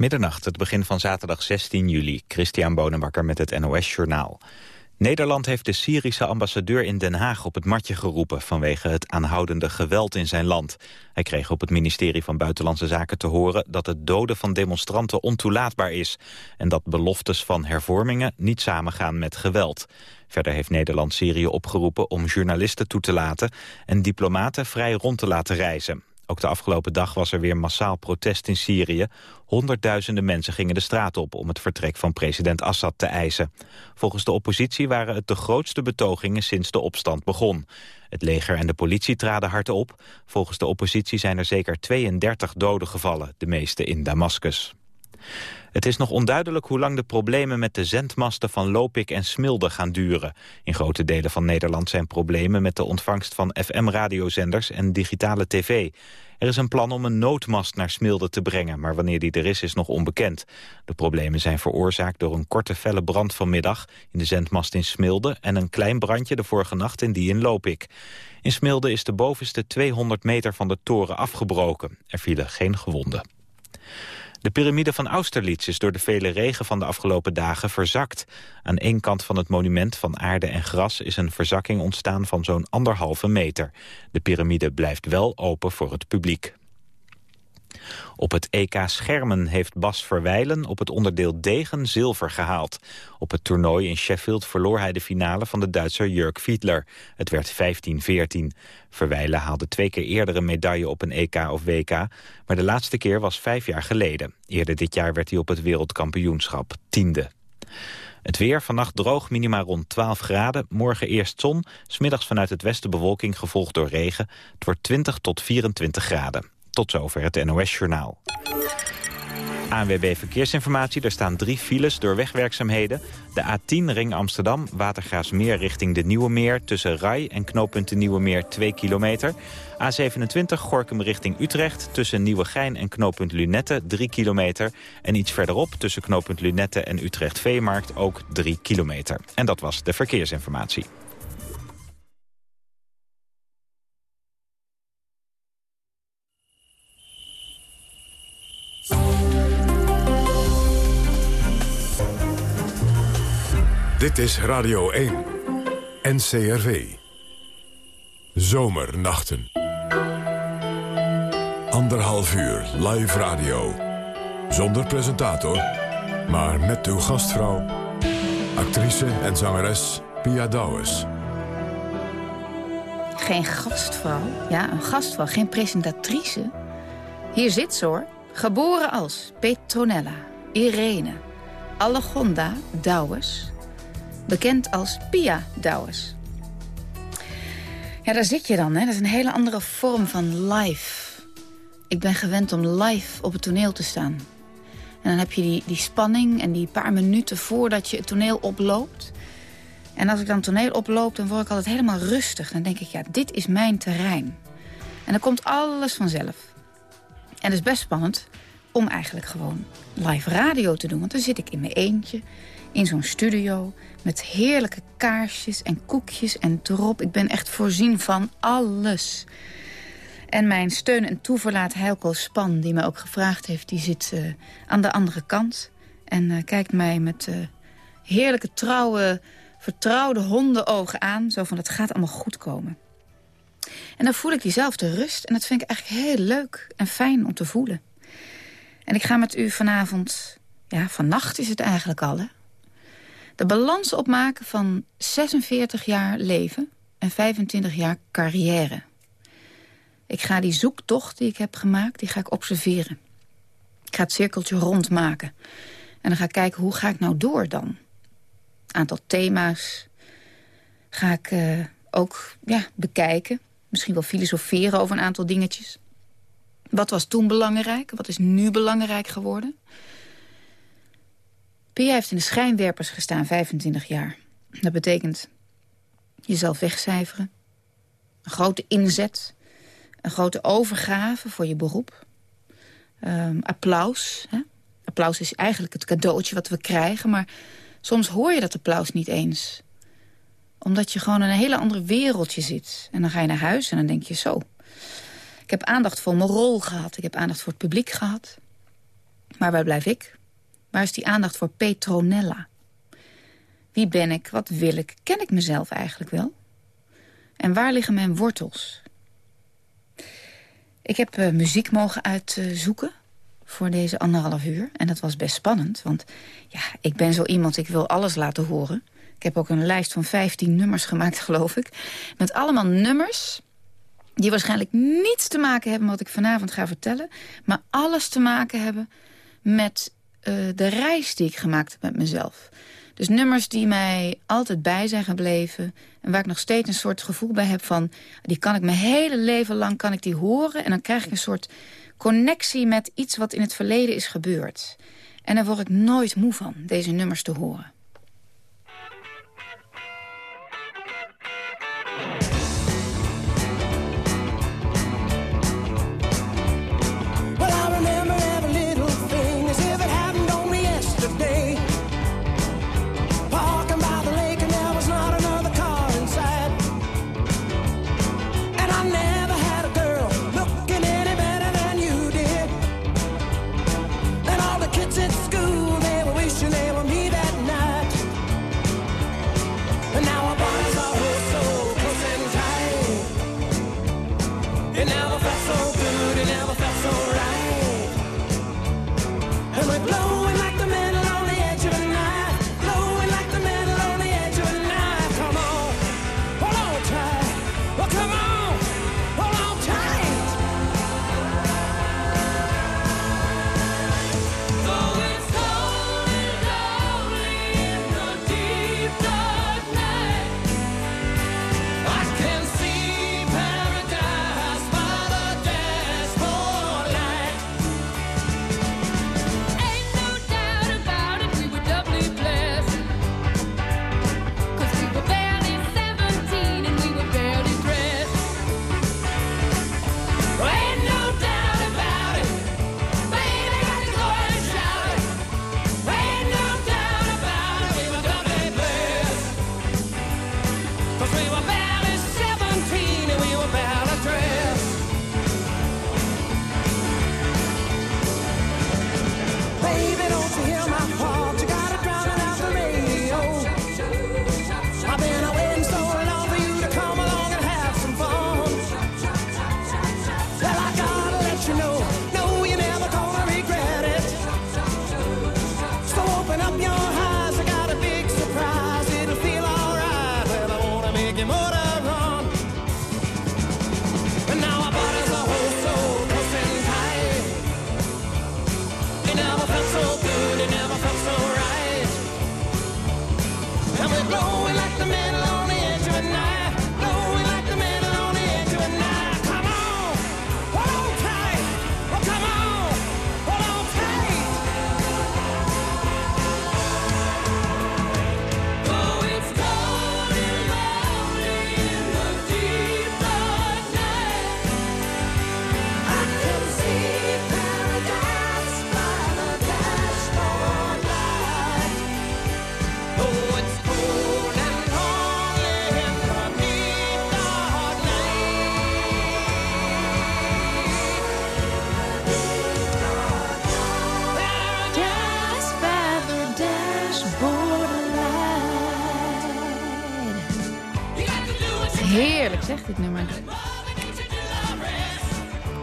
Middernacht, het begin van zaterdag 16 juli. Christian Bonenbakker met het NOS Journaal. Nederland heeft de Syrische ambassadeur in Den Haag op het matje geroepen... vanwege het aanhoudende geweld in zijn land. Hij kreeg op het ministerie van Buitenlandse Zaken te horen... dat het doden van demonstranten ontoelaatbaar is... en dat beloftes van hervormingen niet samengaan met geweld. Verder heeft Nederland Syrië opgeroepen om journalisten toe te laten... en diplomaten vrij rond te laten reizen. Ook de afgelopen dag was er weer massaal protest in Syrië. Honderdduizenden mensen gingen de straat op om het vertrek van president Assad te eisen. Volgens de oppositie waren het de grootste betogingen sinds de opstand begon. Het leger en de politie traden hard op. Volgens de oppositie zijn er zeker 32 doden gevallen, de meeste in Damascus. Het is nog onduidelijk hoe lang de problemen met de zendmasten van Lopik en Smilde gaan duren. In grote delen van Nederland zijn problemen met de ontvangst van FM-radiozenders en digitale tv. Er is een plan om een noodmast naar Smilde te brengen, maar wanneer die er is, is nog onbekend. De problemen zijn veroorzaakt door een korte felle brand vanmiddag in de zendmast in Smilde en een klein brandje de vorige nacht in die in Lopik. In Smilde is de bovenste 200 meter van de toren afgebroken. Er vielen geen gewonden. De piramide van Austerlitz is door de vele regen van de afgelopen dagen verzakt. Aan één kant van het monument van aarde en gras is een verzakking ontstaan van zo'n anderhalve meter. De piramide blijft wel open voor het publiek. Op het EK Schermen heeft Bas Verwijlen op het onderdeel Degen zilver gehaald. Op het toernooi in Sheffield verloor hij de finale van de Duitser Jörg Fiedler. Het werd 15-14. Verwijlen haalde twee keer eerder een medaille op een EK of WK... maar de laatste keer was vijf jaar geleden. Eerder dit jaar werd hij op het wereldkampioenschap tiende. Het weer, vannacht droog, minima rond 12 graden. Morgen eerst zon, smiddags vanuit het westen bewolking gevolgd door regen. Het wordt 20 tot 24 graden. Tot zover het NOS-journaal. ANWB Verkeersinformatie. Er staan drie files door wegwerkzaamheden. De A10 Ring Amsterdam, Watergraafsmeer richting de Nieuwe Meer... tussen Rai en knooppunt de Nieuwe Meer 2 kilometer. A27 Gorkum richting Utrecht tussen Nieuwegein en knooppunt Lunette 3 kilometer. En iets verderop tussen knooppunt Lunette en Utrecht Veemarkt ook 3 kilometer. En dat was de verkeersinformatie. Dit is Radio 1. NCRV. Zomernachten. Anderhalf uur live radio. Zonder presentator, maar met uw gastvrouw. Actrice en zangeres Pia Douwes. Geen gastvrouw? Ja, een gastvrouw, geen presentatrice. Hier zit ze hoor. Geboren als Petronella, Irene, Allegonda Douwes bekend als Pia Douwes. Ja, daar zit je dan. Hè? Dat is een hele andere vorm van live. Ik ben gewend om live op het toneel te staan. En dan heb je die, die spanning en die paar minuten voordat je het toneel oploopt. En als ik dan het toneel oploop, dan word ik altijd helemaal rustig. Dan denk ik, ja, dit is mijn terrein. En dan komt alles vanzelf. En het is best spannend om eigenlijk gewoon live radio te doen. Want dan zit ik in mijn eentje in zo'n studio met heerlijke kaarsjes en koekjes en drop. Ik ben echt voorzien van alles. En mijn steun en toeverlaat Heilko Span, die mij ook gevraagd heeft... die zit uh, aan de andere kant en uh, kijkt mij met uh, heerlijke, trouwe, vertrouwde hondenogen aan. Zo van, het gaat allemaal goed komen. En dan voel ik diezelfde rust en dat vind ik eigenlijk heel leuk en fijn om te voelen. En ik ga met u vanavond, ja, vannacht is het eigenlijk al, hè? De balans opmaken van 46 jaar leven en 25 jaar carrière. Ik ga die zoektocht die ik heb gemaakt, die ga ik observeren. Ik ga het cirkeltje rondmaken. En dan ga ik kijken, hoe ga ik nou door dan? Aantal thema's ga ik uh, ook ja, bekijken. Misschien wel filosoferen over een aantal dingetjes. Wat was toen belangrijk? Wat is nu belangrijk geworden? Pia heeft in de schijnwerpers gestaan, 25 jaar. Dat betekent jezelf wegcijferen. Een grote inzet. Een grote overgave voor je beroep. Um, applaus. Hè? Applaus is eigenlijk het cadeautje wat we krijgen. Maar soms hoor je dat applaus niet eens. Omdat je gewoon in een hele andere wereldje zit. En dan ga je naar huis en dan denk je zo. Ik heb aandacht voor mijn rol gehad. Ik heb aandacht voor het publiek gehad. Maar waar blijf ik? Waar is die aandacht voor Petronella? Wie ben ik? Wat wil ik? Ken ik mezelf eigenlijk wel? En waar liggen mijn wortels? Ik heb uh, muziek mogen uitzoeken voor deze anderhalf uur. En dat was best spannend, want ja, ik ben zo iemand, ik wil alles laten horen. Ik heb ook een lijst van 15 nummers gemaakt, geloof ik. Met allemaal nummers die waarschijnlijk niets te maken hebben met wat ik vanavond ga vertellen. Maar alles te maken hebben met uh, de reis die ik gemaakt heb met mezelf. Dus nummers die mij altijd bij zijn gebleven... en waar ik nog steeds een soort gevoel bij heb van... die kan ik mijn hele leven lang kan ik die horen... en dan krijg ik een soort connectie met iets wat in het verleden is gebeurd. En daar word ik nooit moe van, deze nummers te horen.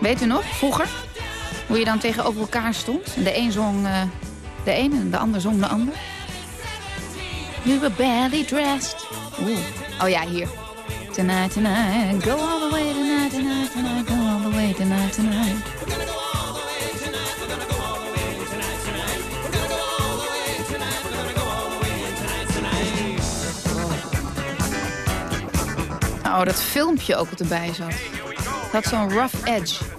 Weet u nog, vroeger? Hoe je dan tegenover elkaar stond. De een zong uh, de een en de ander zong de ander. You were barely dressed. Oeh. Oh ja, hier. Tonight, tonight, go all the way tonight, tonight, tonight, go all the way tonight, tonight. Oh, dat filmpje ook wat erbij zat. Dat zo'n rough edge.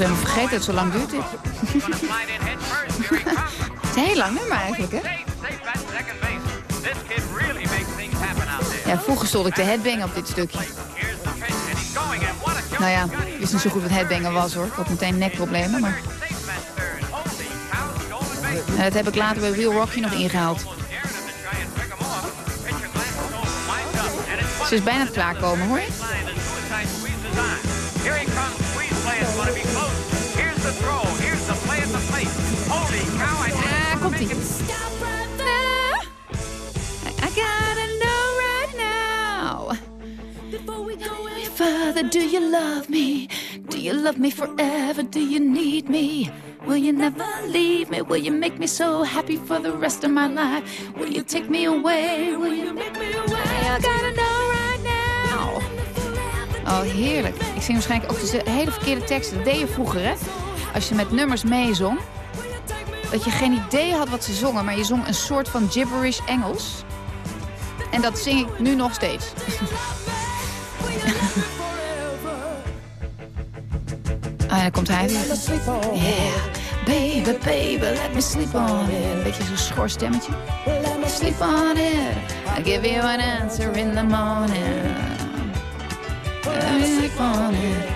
Zijn vergeten dat zo lang duurt dit. het is heel lang nummer eigenlijk, hè? Ja, vroeger stond ik te headbangen op dit stukje. Nou ja, ik niet zo goed wat headbangen was hoor. Ik had meteen nekproblemen, maar... En dat heb ik later bij Real Rocky nog ingehaald. Ze is bijna klaarkomen, hoor? Do you love me? Do you love me forever? Do you need me? Will you never leave me? Will you make me so happy for the rest of my life? Will you take me away? Will you make me away? I gotta know right now. Oh, heerlijk. Ik zing waarschijnlijk ook de hele verkeerde teksten. Dat deed je vroeger, hè? Als je met nummers meezong. Dat je geen idee had wat ze zongen, maar je zong een soort van gibberish Engels. En dat zing ik nu nog steeds. Ah, daar komt hij weer. Yeah. Baby, baby, let me sleep on it. Beetje zo'n schor stemmetje. Let me sleep on it. I'll give you an answer in the morning. Let me sleep on it.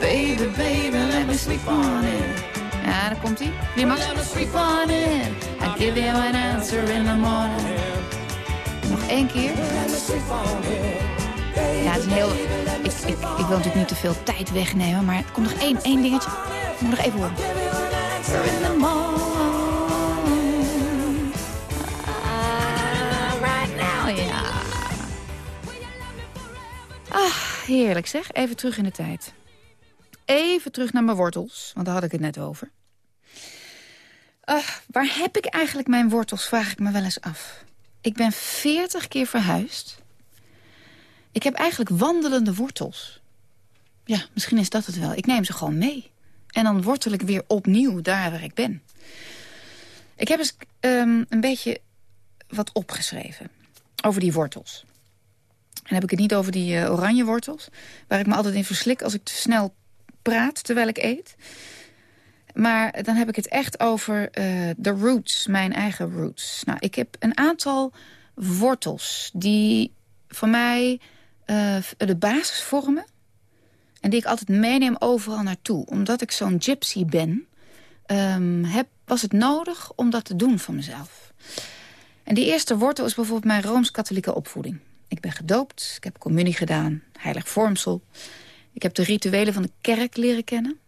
Baby, baby, let me sleep on it. Ja, daar komt hij. Wie mag? Let me sleep on it. I'll give you an answer in the morning. Nog één keer. Ja, het is heel... Ik, ik, ik wil natuurlijk niet te veel tijd wegnemen, maar er komt nog één, één dingetje. Ik moet nog even horen. Ah. Ah, heerlijk zeg. Even terug in de tijd. Even terug naar mijn wortels, want daar had ik het net over. Uh, waar heb ik eigenlijk mijn wortels, vraag ik me wel eens af. Ik ben veertig keer verhuisd. Ik heb eigenlijk wandelende wortels. Ja, misschien is dat het wel. Ik neem ze gewoon mee. En dan wortel ik weer opnieuw daar waar ik ben. Ik heb eens um, een beetje wat opgeschreven over die wortels. En heb ik het niet over die uh, oranje wortels... waar ik me altijd in verslik als ik te snel praat terwijl ik eet. Maar dan heb ik het echt over uh, de roots, mijn eigen roots. Nou, ik heb een aantal wortels die voor mij uh, de basis vormen. En die ik altijd meeneem overal naartoe. Omdat ik zo'n gypsy ben, um, heb, was het nodig om dat te doen voor mezelf. En die eerste wortel is bijvoorbeeld mijn Rooms-Katholieke opvoeding. Ik ben gedoopt, ik heb communie gedaan, heilig vormsel. Ik heb de rituelen van de kerk leren kennen.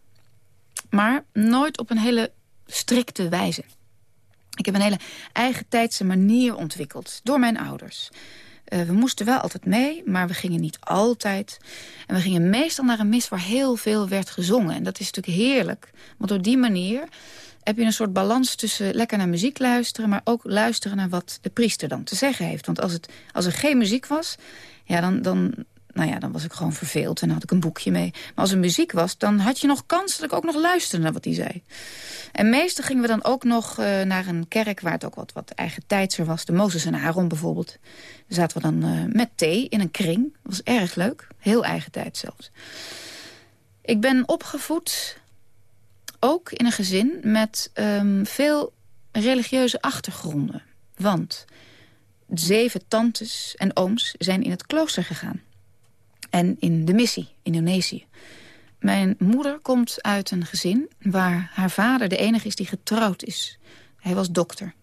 Maar nooit op een hele strikte wijze. Ik heb een hele eigen tijdse manier ontwikkeld door mijn ouders. Uh, we moesten wel altijd mee, maar we gingen niet altijd. En we gingen meestal naar een mis waar heel veel werd gezongen. En dat is natuurlijk heerlijk. Want door die manier heb je een soort balans tussen lekker naar muziek luisteren... maar ook luisteren naar wat de priester dan te zeggen heeft. Want als, het, als er geen muziek was, ja, dan, dan, nou ja, dan was ik gewoon verveeld en had ik een boekje mee. Maar als er muziek was, dan had je nog kans dat ik ook nog luisterde naar wat hij zei. En meestal gingen we dan ook nog uh, naar een kerk waar het ook wat, wat eigen tijdser was. De Mozes en Aaron bijvoorbeeld. Daar zaten we dan uh, met thee in een kring. Dat was erg leuk. Heel eigen tijd zelfs. Ik ben opgevoed ook in een gezin met um, veel religieuze achtergronden. Want zeven tantes en ooms zijn in het klooster gegaan en in de missie, Indonesië. Mijn moeder komt uit een gezin waar haar vader de enige is die getrouwd is. Hij was dokter.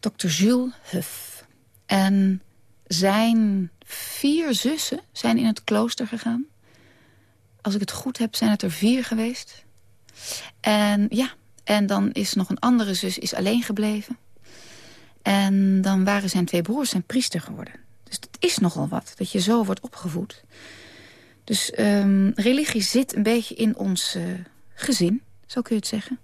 Dokter Jules Huff. En zijn vier zussen zijn in het klooster gegaan. Als ik het goed heb, zijn het er vier geweest. En ja, en dan is nog een andere zus is alleen gebleven. En dan waren zijn twee broers zijn priester geworden. Dus dat is nogal wat, dat je zo wordt opgevoed. Dus um, religie zit een beetje in ons uh, gezin, zo kun je het zeggen.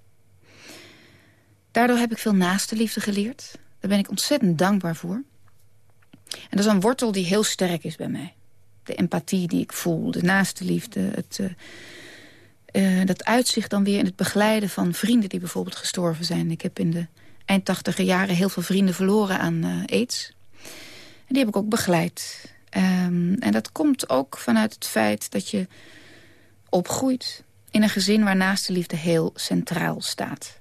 Daardoor heb ik veel naaste liefde geleerd. Daar ben ik ontzettend dankbaar voor. En dat is een wortel die heel sterk is bij mij. De empathie die ik voel, de naaste liefde. Het, uh, uh, dat uitzicht dan weer in het begeleiden van vrienden die bijvoorbeeld gestorven zijn. Ik heb in de eind tachtiger jaren heel veel vrienden verloren aan aids. En die heb ik ook begeleid. Um, en dat komt ook vanuit het feit dat je opgroeit... in een gezin waar naaste liefde heel centraal staat.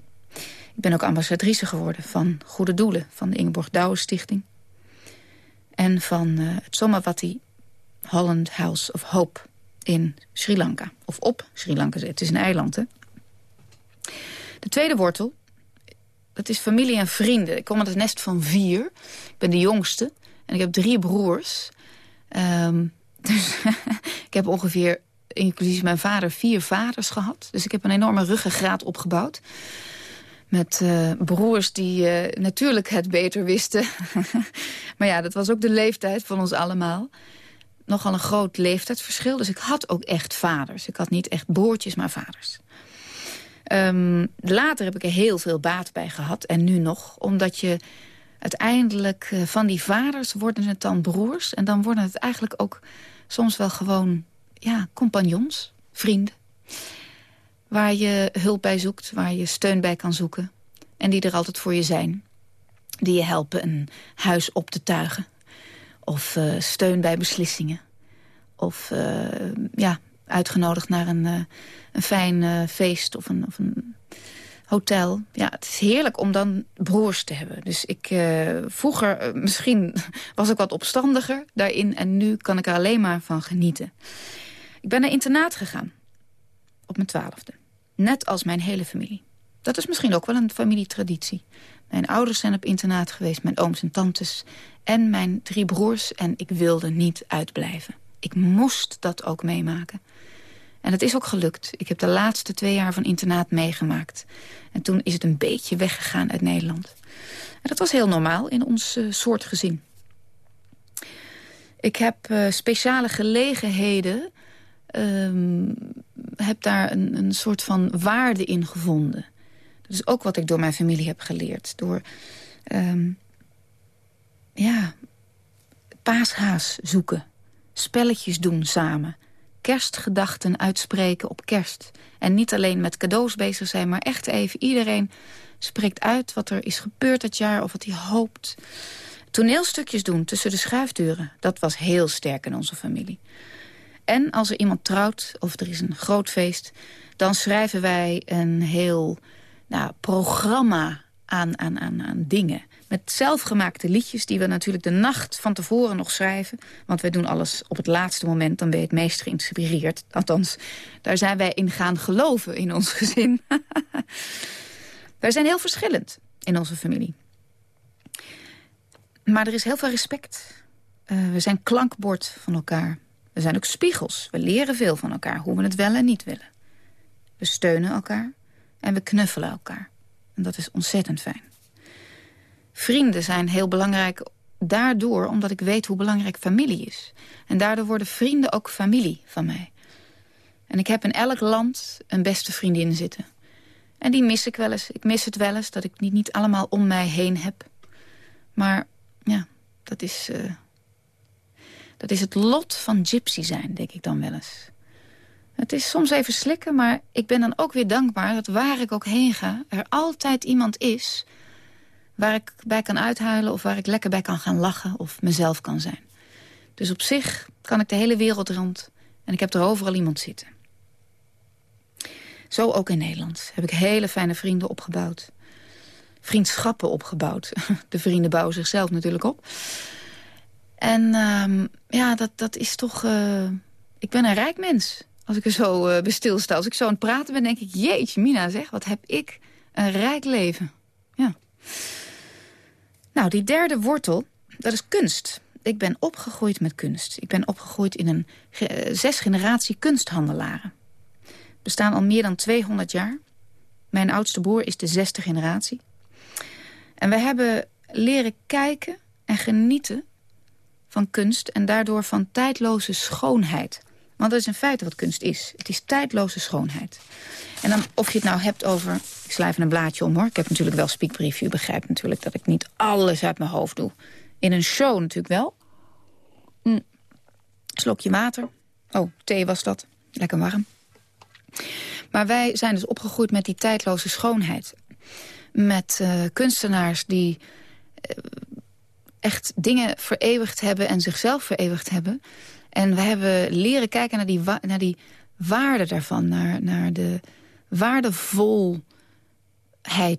Ik ben ook ambassadrice geworden van Goede Doelen... van de Ingeborg Douwe Stichting. En van uh, het Somawati Holland House of Hope in Sri Lanka. Of op Sri Lanka, het is een eiland, hè? De tweede wortel dat is familie en vrienden. Ik kom uit het nest van vier. Ik ben de jongste. En ik heb drie broers. Um, dus ik heb ongeveer, inclusief mijn vader, vier vaders gehad. Dus ik heb een enorme ruggengraat opgebouwd. Met uh, broers die uh, natuurlijk het beter wisten. maar ja, dat was ook de leeftijd van ons allemaal. Nogal een groot leeftijdsverschil. Dus ik had ook echt vaders. Ik had niet echt broertjes, maar vaders. Um, later heb ik er heel veel baat bij gehad. En nu nog. Omdat je uiteindelijk uh, van die vaders worden het dan broers. En dan worden het eigenlijk ook soms wel gewoon ja, compagnons, vrienden. Waar je hulp bij zoekt, waar je steun bij kan zoeken. En die er altijd voor je zijn. Die je helpen een huis op te tuigen. Of uh, steun bij beslissingen. Of uh, ja, uitgenodigd naar een, een fijn feest of een, of een hotel. Ja, het is heerlijk om dan broers te hebben. Dus ik, uh, vroeger, uh, misschien was ik wat opstandiger daarin... en nu kan ik er alleen maar van genieten. Ik ben naar internaat gegaan. Op mijn twaalfde. Net als mijn hele familie. Dat is misschien ook wel een familietraditie. Mijn ouders zijn op internaat geweest, mijn ooms en tantes... en mijn drie broers en ik wilde niet uitblijven. Ik moest dat ook meemaken. En het is ook gelukt. Ik heb de laatste twee jaar van internaat meegemaakt. En toen is het een beetje weggegaan uit Nederland. En dat was heel normaal in ons uh, soort gezin. Ik heb uh, speciale gelegenheden... Uh, heb daar een, een soort van waarde in gevonden. Dat is ook wat ik door mijn familie heb geleerd. Door, um, ja, paashaas zoeken. Spelletjes doen samen kerstgedachten uitspreken op kerst. En niet alleen met cadeaus bezig zijn, maar echt even iedereen spreekt uit wat er is gebeurd dat jaar of wat hij hoopt. Toneelstukjes doen tussen de schuifdeuren, dat was heel sterk in onze familie. En als er iemand trouwt of er is een groot feest... dan schrijven wij een heel nou, programma aan, aan, aan, aan dingen. Met zelfgemaakte liedjes die we natuurlijk de nacht van tevoren nog schrijven. Want wij doen alles op het laatste moment, dan ben je het meest geïnspireerd. Althans, daar zijn wij in gaan geloven in ons gezin. wij zijn heel verschillend in onze familie. Maar er is heel veel respect. Uh, we zijn klankbord van elkaar. We zijn ook spiegels. We leren veel van elkaar, hoe we het wel en niet willen. We steunen elkaar en we knuffelen elkaar. En dat is ontzettend fijn. Vrienden zijn heel belangrijk daardoor omdat ik weet hoe belangrijk familie is. En daardoor worden vrienden ook familie van mij. En ik heb in elk land een beste vriendin zitten. En die mis ik wel eens. Ik mis het wel eens dat ik niet, niet allemaal om mij heen heb. Maar ja, dat is, uh, dat is het lot van gypsy zijn, denk ik dan wel eens. Het is soms even slikken, maar ik ben dan ook weer dankbaar... dat waar ik ook heen ga, er altijd iemand is waar ik bij kan uithuilen... of waar ik lekker bij kan gaan lachen of mezelf kan zijn. Dus op zich kan ik de hele wereld rond en ik heb er overal iemand zitten. Zo ook in Nederland heb ik hele fijne vrienden opgebouwd. Vriendschappen opgebouwd. De vrienden bouwen zichzelf natuurlijk op. En uh, ja, dat, dat is toch... Uh, ik ben een rijk mens. Als ik er zo uh, bestilsta. Als ik zo aan het praten ben, denk ik... Jeetje, Mina, zeg, wat heb ik een rijk leven. Ja. Nou, die derde wortel, dat is kunst. Ik ben opgegroeid met kunst. Ik ben opgegroeid in een ge zes generatie kunsthandelaren. Bestaan al meer dan 200 jaar. Mijn oudste broer is de zesde generatie. En we hebben leren kijken en genieten van kunst... en daardoor van tijdloze schoonheid. Want dat is in feite wat kunst is. Het is tijdloze schoonheid. En dan of je het nou hebt over... Ik even een blaadje om hoor. Ik heb natuurlijk wel speakbrief. U begrijpt natuurlijk dat ik niet alles uit mijn hoofd doe. In een show natuurlijk wel. Mm. Slokje water. Oh, thee was dat. Lekker warm. Maar wij zijn dus opgegroeid met die tijdloze schoonheid. Met uh, kunstenaars die uh, echt dingen vereeuwigd hebben... en zichzelf vereeuwigd hebben. En we hebben leren kijken naar die, naar die waarde daarvan. Naar, naar de waardevolheid,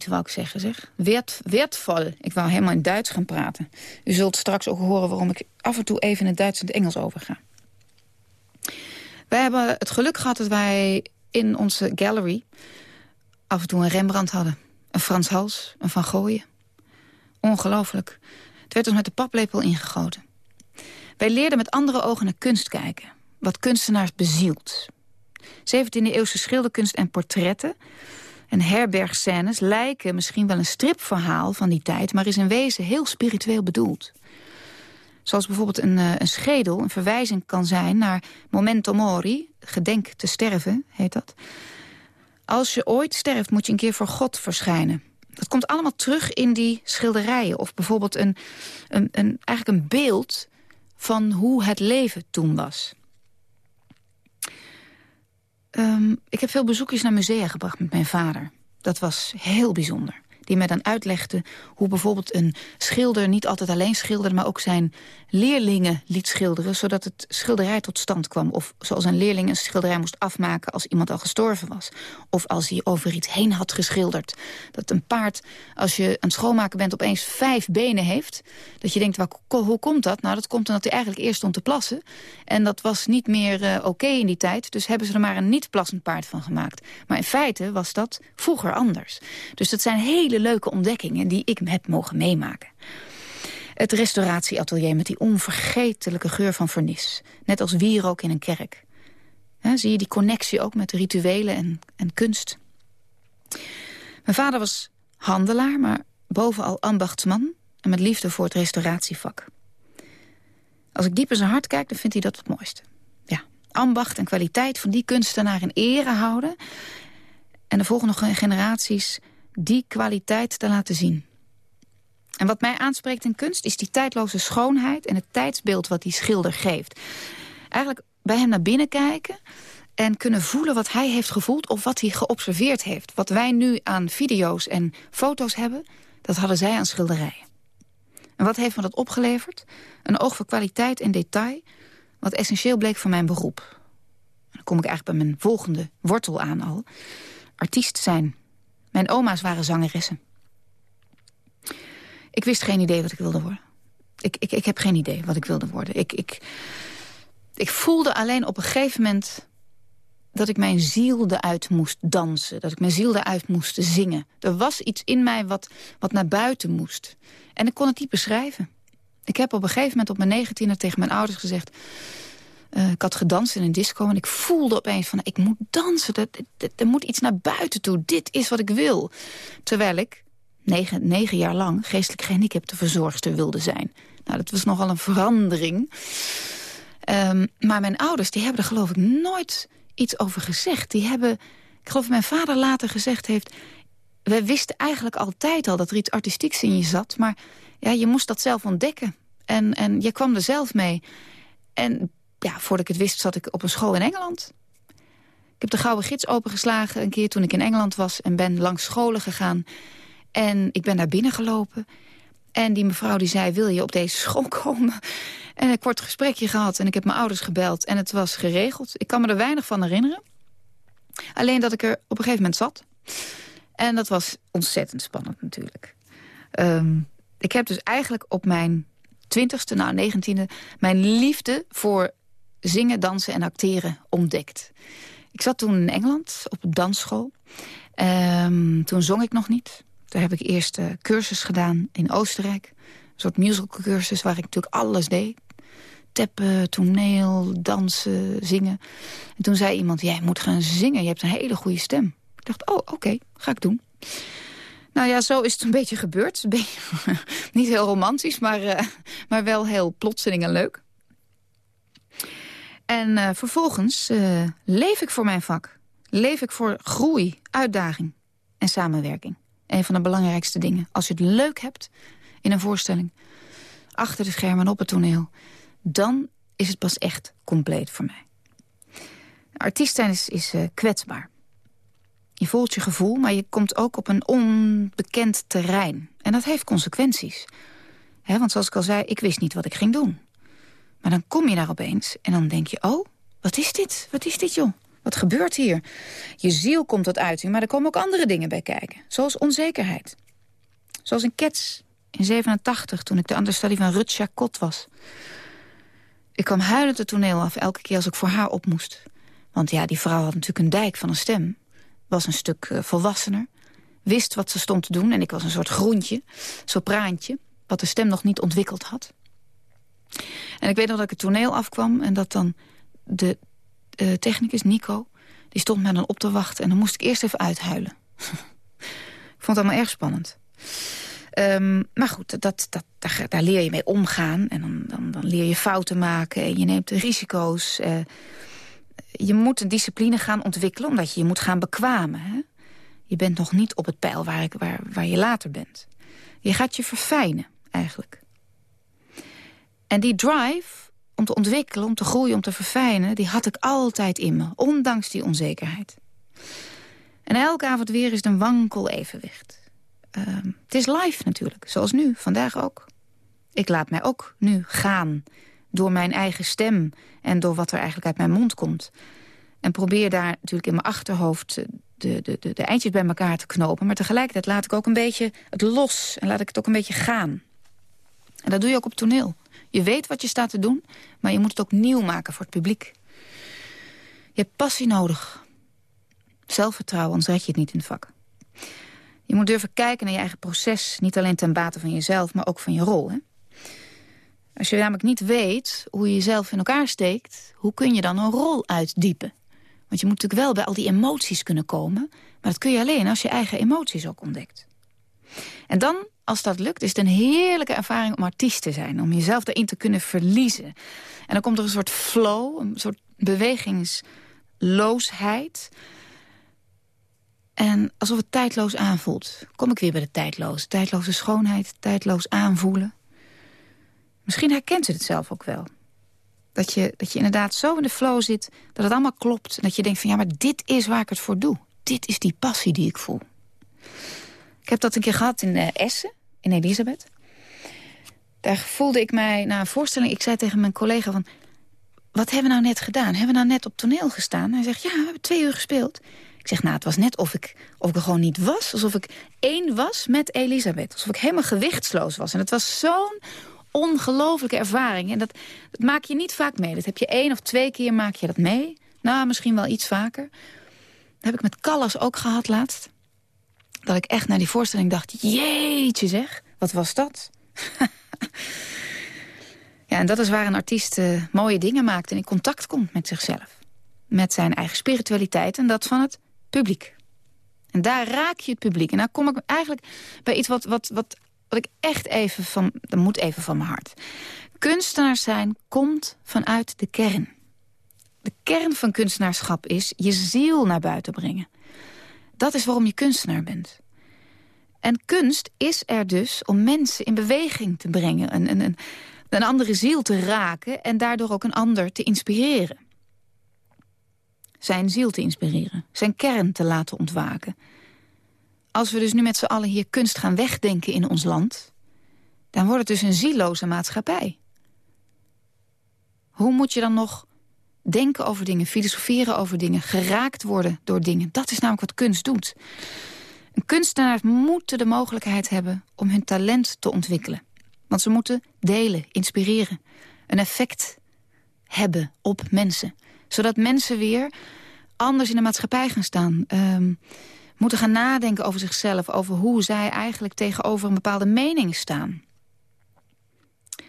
wou ik zeggen. Zeg. Wert, wertvol. Ik wou helemaal in Duits gaan praten. U zult straks ook horen waarom ik af en toe even in het Duits en het Engels overga. Wij hebben het geluk gehad dat wij in onze gallery af en toe een Rembrandt hadden. een Frans Hals, een Van Gooien. Ongelooflijk. Het werd ons met de paplepel ingegoten. Wij leerden met andere ogen naar kunst kijken. Wat kunstenaars bezielt. 17e-eeuwse schilderkunst en portretten en herbergscènes lijken misschien wel een stripverhaal van die tijd... maar is in wezen heel spiritueel bedoeld. Zoals bijvoorbeeld een, uh, een schedel een verwijzing kan zijn naar memento mori... gedenk te sterven, heet dat. Als je ooit sterft, moet je een keer voor God verschijnen. Dat komt allemaal terug in die schilderijen. Of bijvoorbeeld een, een, een, eigenlijk een beeld van hoe het leven toen was. Um, ik heb veel bezoekjes naar musea gebracht met mijn vader. Dat was heel bijzonder die mij dan uitlegde hoe bijvoorbeeld een schilder niet altijd alleen schilderde... maar ook zijn leerlingen liet schilderen, zodat het schilderij tot stand kwam. Of zoals een leerling een schilderij moest afmaken als iemand al gestorven was. Of als hij over iets heen had geschilderd. Dat een paard, als je aan het schoonmaken bent, opeens vijf benen heeft. Dat je denkt, hoe komt dat? Nou, dat komt omdat hij eigenlijk eerst stond te plassen. En dat was niet meer uh, oké in die tijd. Dus hebben ze er maar een niet plassend paard van gemaakt. Maar in feite was dat vroeger anders. Dus dat zijn hele leuke ontdekkingen die ik heb mogen meemaken. Het restauratieatelier met die onvergetelijke geur van vernis. Net als wierook in een kerk. zie je die connectie ook met rituelen en, en kunst. Mijn vader was handelaar, maar bovenal ambachtsman... en met liefde voor het restauratievak. Als ik diep in zijn hart kijk, dan vindt hij dat het mooiste. Ja, ambacht en kwaliteit van die kunstenaar in ere houden... en de volgende generaties die kwaliteit te laten zien. En wat mij aanspreekt in kunst is die tijdloze schoonheid... en het tijdsbeeld wat die schilder geeft. Eigenlijk bij hem naar binnen kijken en kunnen voelen wat hij heeft gevoeld... of wat hij geobserveerd heeft. Wat wij nu aan video's en foto's hebben, dat hadden zij aan schilderijen. En wat heeft me dat opgeleverd? Een oog voor kwaliteit en detail... wat essentieel bleek voor mijn beroep. En dan kom ik eigenlijk bij mijn volgende wortel aan al. Artiest zijn. Mijn oma's waren zangeressen. Ik wist geen idee wat ik wilde worden. Ik, ik, ik heb geen idee wat ik wilde worden. Ik, ik, ik voelde alleen op een gegeven moment dat ik mijn ziel eruit moest dansen. Dat ik mijn ziel eruit moest zingen. Er was iets in mij wat, wat naar buiten moest. En ik kon het niet beschrijven. Ik heb op een gegeven moment op mijn negentiende tegen mijn ouders gezegd... Uh, ik had gedanst in een disco en ik voelde opeens van... ik moet dansen, er moet iets naar buiten toe. Dit is wat ik wil. Terwijl ik negen, negen jaar lang geestelijk gehandicapte verzorgster wilde zijn. Nou, dat was nogal een verandering. Um, maar mijn ouders die hebben er geloof ik nooit iets over gezegd. Die hebben, ik geloof dat mijn vader later gezegd heeft... wij wisten eigenlijk altijd al dat er iets artistieks in je zat... maar ja, je moest dat zelf ontdekken. En, en je kwam er zelf mee. En ja, voordat ik het wist zat ik op een school in Engeland. Ik heb de Gouden Gids opengeslagen een keer toen ik in Engeland was... en ben langs scholen gegaan. En ik ben daar binnen gelopen. En die mevrouw die zei, wil je op deze school komen? En ik kort gesprekje gehad en ik heb mijn ouders gebeld. En het was geregeld. Ik kan me er weinig van herinneren. Alleen dat ik er op een gegeven moment zat. En dat was ontzettend spannend natuurlijk. Um, ik heb dus eigenlijk op mijn twintigste, nou negentiende... mijn liefde voor zingen, dansen en acteren ontdekt. Ik zat toen in Engeland op dansschool. Um, toen zong ik nog niet. Daar heb ik eerst uh, cursus gedaan in Oostenrijk. Een soort musicalcursus waar ik natuurlijk alles deed. Teppen, toneel, dansen, zingen. En toen zei iemand, jij moet gaan zingen. Je hebt een hele goede stem. Ik dacht, oh, oké, ga ik doen. Nou ja, zo is het een beetje gebeurd. Niet heel romantisch, maar, uh, maar wel heel plotseling en leuk. En uh, vervolgens uh, leef ik voor mijn vak. Leef ik voor groei, uitdaging en samenwerking. Een van de belangrijkste dingen. Als je het leuk hebt in een voorstelling, achter de schermen op het toneel... dan is het pas echt compleet voor mij. Artiest zijn is, is uh, kwetsbaar. Je voelt je gevoel, maar je komt ook op een onbekend terrein. En dat heeft consequenties. Want zoals ik al zei, ik wist niet wat ik ging doen. Maar dan kom je daar opeens en dan denk je... oh, wat is dit? Wat is dit, joh? Wat gebeurt hier? Je ziel komt tot uiting, maar er komen ook andere dingen bij kijken. Zoals onzekerheid. Zoals in Cats in 87, toen ik de understudy van Rut Kot was. Ik kwam huilend het toneel af elke keer als ik voor haar op moest. Want ja, die vrouw had natuurlijk een dijk van een stem. Was een stuk uh, volwassener. wist wat ze stond te doen. En ik was een soort groentje, sopraantje, wat de stem nog niet ontwikkeld had. En ik weet nog dat ik het toneel afkwam en dat dan de uh, technicus Nico... die stond mij dan op te wachten en dan moest ik eerst even uithuilen. ik vond het allemaal erg spannend. Um, maar goed, dat, dat, daar, leer je mee omgaan. En dan, dan, dan, leer je fouten maken en je neemt risico's. Uh, je moet een discipline gaan ontwikkelen, omdat je je moet gaan bekwamen. Hè? Je bent nog niet op het pijl waar, ik, waar, waar je later bent. Je gaat je verfijnen, eigenlijk. En die drive om te ontwikkelen, om te groeien, om te verfijnen... die had ik altijd in me, ondanks die onzekerheid. En elke avond weer is het een wankel evenwicht. Uh, het is live natuurlijk, zoals nu, vandaag ook. Ik laat mij ook nu gaan door mijn eigen stem... en door wat er eigenlijk uit mijn mond komt. En probeer daar natuurlijk in mijn achterhoofd de, de, de, de eindjes bij elkaar te knopen. Maar tegelijkertijd laat ik ook een beetje het los en laat ik het ook een beetje gaan. En dat doe je ook op toneel. Je weet wat je staat te doen, maar je moet het ook nieuw maken voor het publiek. Je hebt passie nodig. Zelfvertrouwen, anders red je het niet in het vak. Je moet durven kijken naar je eigen proces. Niet alleen ten bate van jezelf, maar ook van je rol. Hè? Als je namelijk niet weet hoe je jezelf in elkaar steekt... hoe kun je dan een rol uitdiepen? Want je moet natuurlijk wel bij al die emoties kunnen komen... maar dat kun je alleen als je eigen emoties ook ontdekt. En dan, als dat lukt, is het een heerlijke ervaring om artiest te zijn. Om jezelf erin te kunnen verliezen. En dan komt er een soort flow, een soort bewegingsloosheid... En alsof het tijdloos aanvoelt. Kom ik weer bij de tijdloze. Tijdloze schoonheid, tijdloos aanvoelen. Misschien herkent u het zelf ook wel. Dat je, dat je inderdaad zo in de flow zit, dat het allemaal klopt. En dat je denkt van ja, maar dit is waar ik het voor doe. Dit is die passie die ik voel. Ik heb dat een keer gehad in uh, Essen, in Elisabeth. Daar voelde ik mij na een voorstelling... Ik zei tegen mijn collega van... Wat hebben we nou net gedaan? Hebben we nou net op toneel gestaan? Hij zegt, ja, we hebben twee uur gespeeld. Ik zeg, nou, het was net of ik, of ik er gewoon niet was. Alsof ik één was met Elisabeth. Alsof ik helemaal gewichtsloos was. En het was zo'n ongelofelijke ervaring. En dat, dat maak je niet vaak mee. Dat heb je één of twee keer maak je dat mee. Nou, misschien wel iets vaker. Dat heb ik met Callas ook gehad laatst. Dat ik echt naar die voorstelling dacht... jeetje zeg, wat was dat? ja, en dat is waar een artiest uh, mooie dingen maakt... en in contact komt met zichzelf. Met zijn eigen spiritualiteit en dat van het publiek. En daar raak je het publiek. En dan kom ik eigenlijk bij iets wat, wat, wat wat ik echt even van... dat moet even van mijn hart. Kunstenaar zijn komt vanuit de kern. De kern van kunstenaarschap is je ziel naar buiten brengen. Dat is waarom je kunstenaar bent. En kunst is er dus om mensen in beweging te brengen. Een, een, een andere ziel te raken en daardoor ook een ander te inspireren. Zijn ziel te inspireren. Zijn kern te laten ontwaken als we dus nu met z'n allen hier kunst gaan wegdenken in ons land... dan wordt het dus een zieloze maatschappij. Hoe moet je dan nog denken over dingen, filosoferen over dingen... geraakt worden door dingen? Dat is namelijk wat kunst doet. Een kunstenaars moeten de mogelijkheid hebben om hun talent te ontwikkelen. Want ze moeten delen, inspireren. Een effect hebben op mensen. Zodat mensen weer anders in de maatschappij gaan staan... Um, moeten gaan nadenken over zichzelf... over hoe zij eigenlijk tegenover een bepaalde mening staan.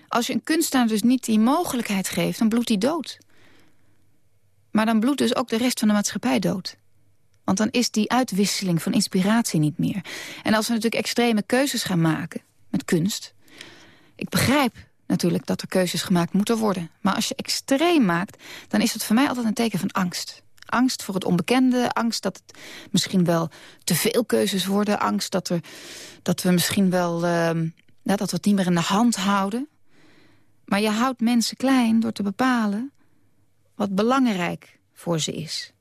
Als je een kunstenaar dus niet die mogelijkheid geeft, dan bloedt hij dood. Maar dan bloedt dus ook de rest van de maatschappij dood. Want dan is die uitwisseling van inspiratie niet meer. En als we natuurlijk extreme keuzes gaan maken met kunst... ik begrijp natuurlijk dat er keuzes gemaakt moeten worden. Maar als je extreem maakt, dan is het voor mij altijd een teken van angst. Angst voor het onbekende, angst dat het misschien wel te veel keuzes worden... angst dat, er, dat we misschien wel uh, dat we het niet meer in de hand houden. Maar je houdt mensen klein door te bepalen wat belangrijk voor ze is.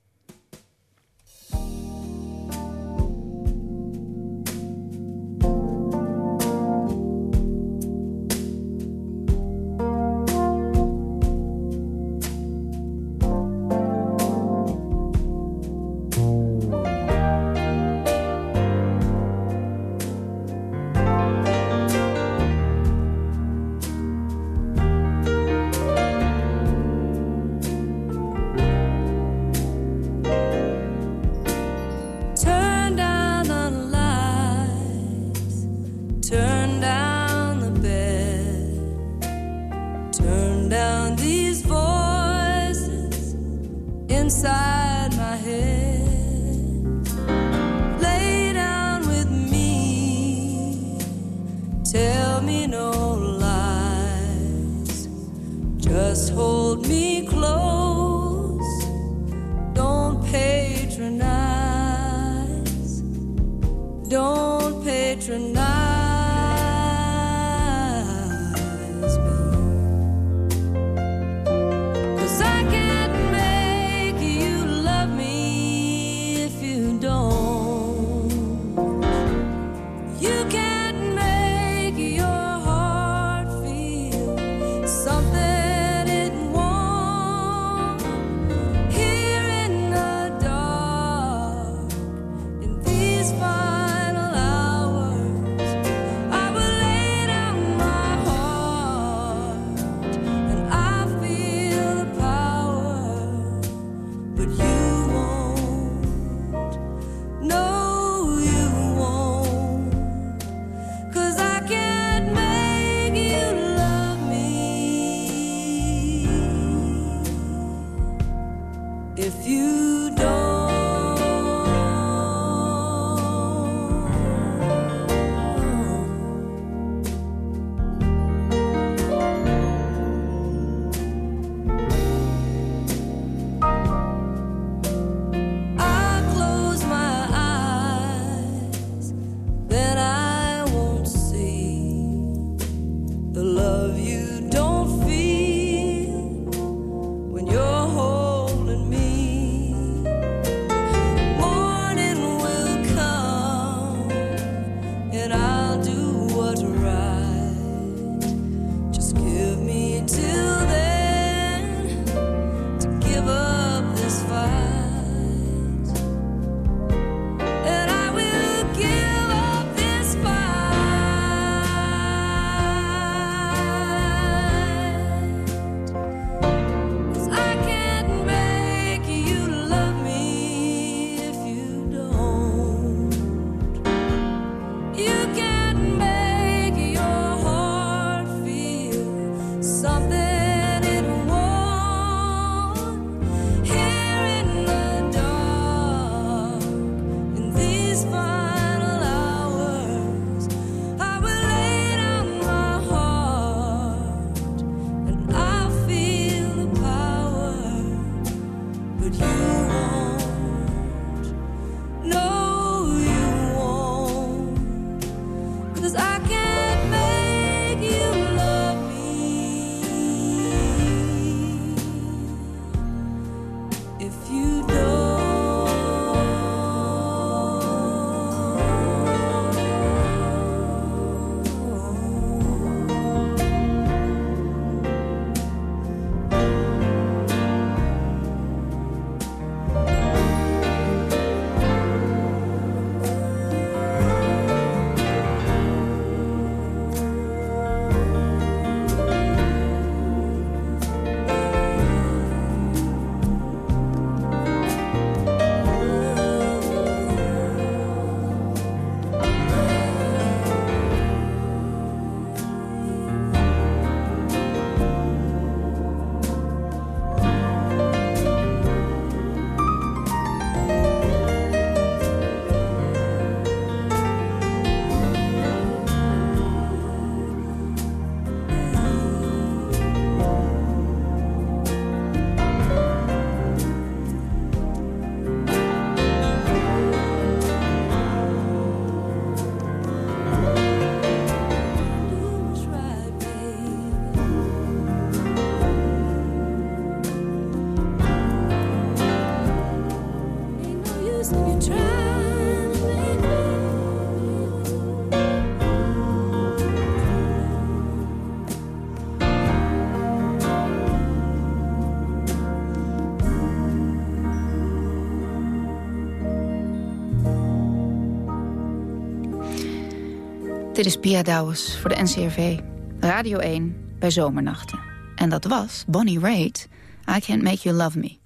Dit is Pia Douwes voor de NCRV. Radio 1 bij Zomernachten. En dat was Bonnie Raitt, I Can't Make You Love Me.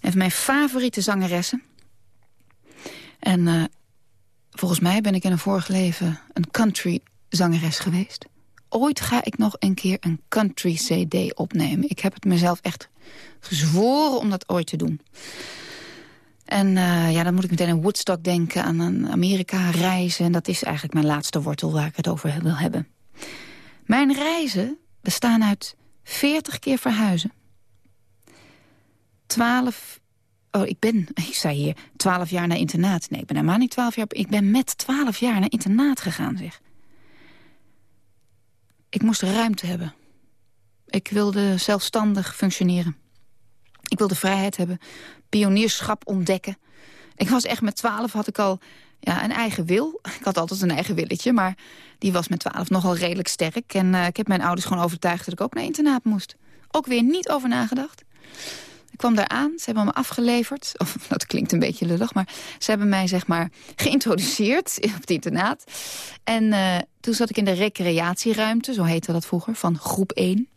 Een van mijn favoriete zangeressen. En uh, volgens mij ben ik in een vorig leven een country zangeres geweest. Ooit ga ik nog een keer een country cd opnemen. Ik heb het mezelf echt gezworen om dat ooit te doen. En uh, ja, dan moet ik meteen aan Woodstock denken, aan, aan Amerika reizen. En dat is eigenlijk mijn laatste wortel waar ik het over wil hebben. Mijn reizen bestaan uit 40 keer verhuizen. 12... Oh, ik ben, ik zei hier, 12 jaar naar internaat. Nee, ik ben helemaal niet 12 jaar... Ik ben met 12 jaar naar internaat gegaan, zeg. Ik moest ruimte hebben. Ik wilde zelfstandig functioneren. Ik wilde vrijheid hebben, pionierschap ontdekken. Ik was echt met twaalf, had ik al ja, een eigen wil. Ik had altijd een eigen willetje, maar die was met twaalf nogal redelijk sterk. En uh, ik heb mijn ouders gewoon overtuigd dat ik ook naar internaat moest. Ook weer niet over nagedacht. Ik kwam daar aan, ze hebben me afgeleverd. Of, dat klinkt een beetje lullig, maar ze hebben mij zeg maar geïntroduceerd op het internaat. En uh, toen zat ik in de recreatieruimte, zo heette dat vroeger, van groep 1.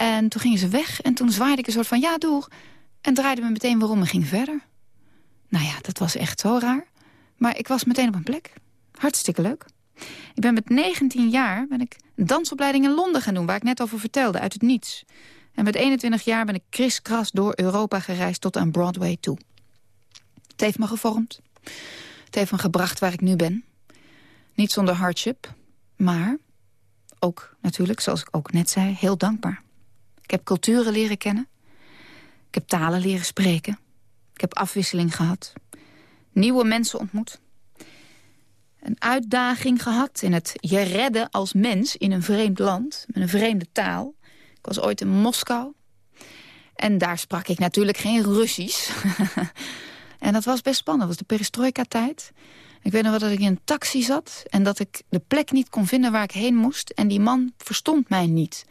En toen gingen ze weg en toen zwaaide ik een soort van ja, doeg. En draaide me meteen waarom en ging verder. Nou ja, dat was echt zo raar. Maar ik was meteen op een plek. Hartstikke leuk. Ik ben met 19 jaar ben ik dansopleiding in Londen gaan doen... waar ik net over vertelde, uit het niets. En met 21 jaar ben ik kriskras door Europa gereisd tot aan Broadway toe. Het heeft me gevormd. Het heeft me gebracht waar ik nu ben. Niet zonder hardship, maar ook natuurlijk, zoals ik ook net zei, heel dankbaar. Ik heb culturen leren kennen. Ik heb talen leren spreken. Ik heb afwisseling gehad. Nieuwe mensen ontmoet. Een uitdaging gehad in het je redden als mens in een vreemd land. Met een vreemde taal. Ik was ooit in Moskou. En daar sprak ik natuurlijk geen Russisch. en dat was best spannend. Dat was de perestroika-tijd. Ik weet nog wel dat ik in een taxi zat... en dat ik de plek niet kon vinden waar ik heen moest. En die man verstond mij niet.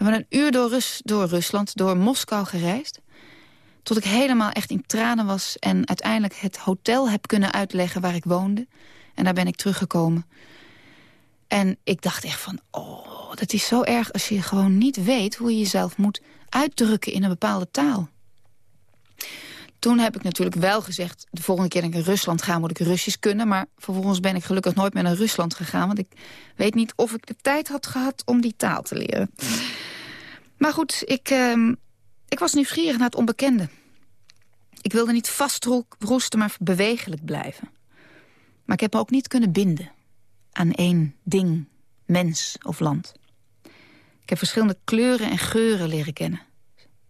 We hebben een uur door, Rus door Rusland, door Moskou gereisd. Tot ik helemaal echt in tranen was... en uiteindelijk het hotel heb kunnen uitleggen waar ik woonde. En daar ben ik teruggekomen. En ik dacht echt van, oh, dat is zo erg als je gewoon niet weet... hoe je jezelf moet uitdrukken in een bepaalde taal. Toen heb ik natuurlijk wel gezegd... de volgende keer dat ik in Rusland ga, moet ik Russisch kunnen. Maar vervolgens ben ik gelukkig nooit meer naar Rusland gegaan. Want ik weet niet of ik de tijd had gehad om die taal te leren. Maar goed, ik, uh, ik was nieuwsgierig naar het onbekende. Ik wilde niet vastroesten, maar bewegelijk blijven. Maar ik heb me ook niet kunnen binden aan één ding, mens of land. Ik heb verschillende kleuren en geuren leren kennen.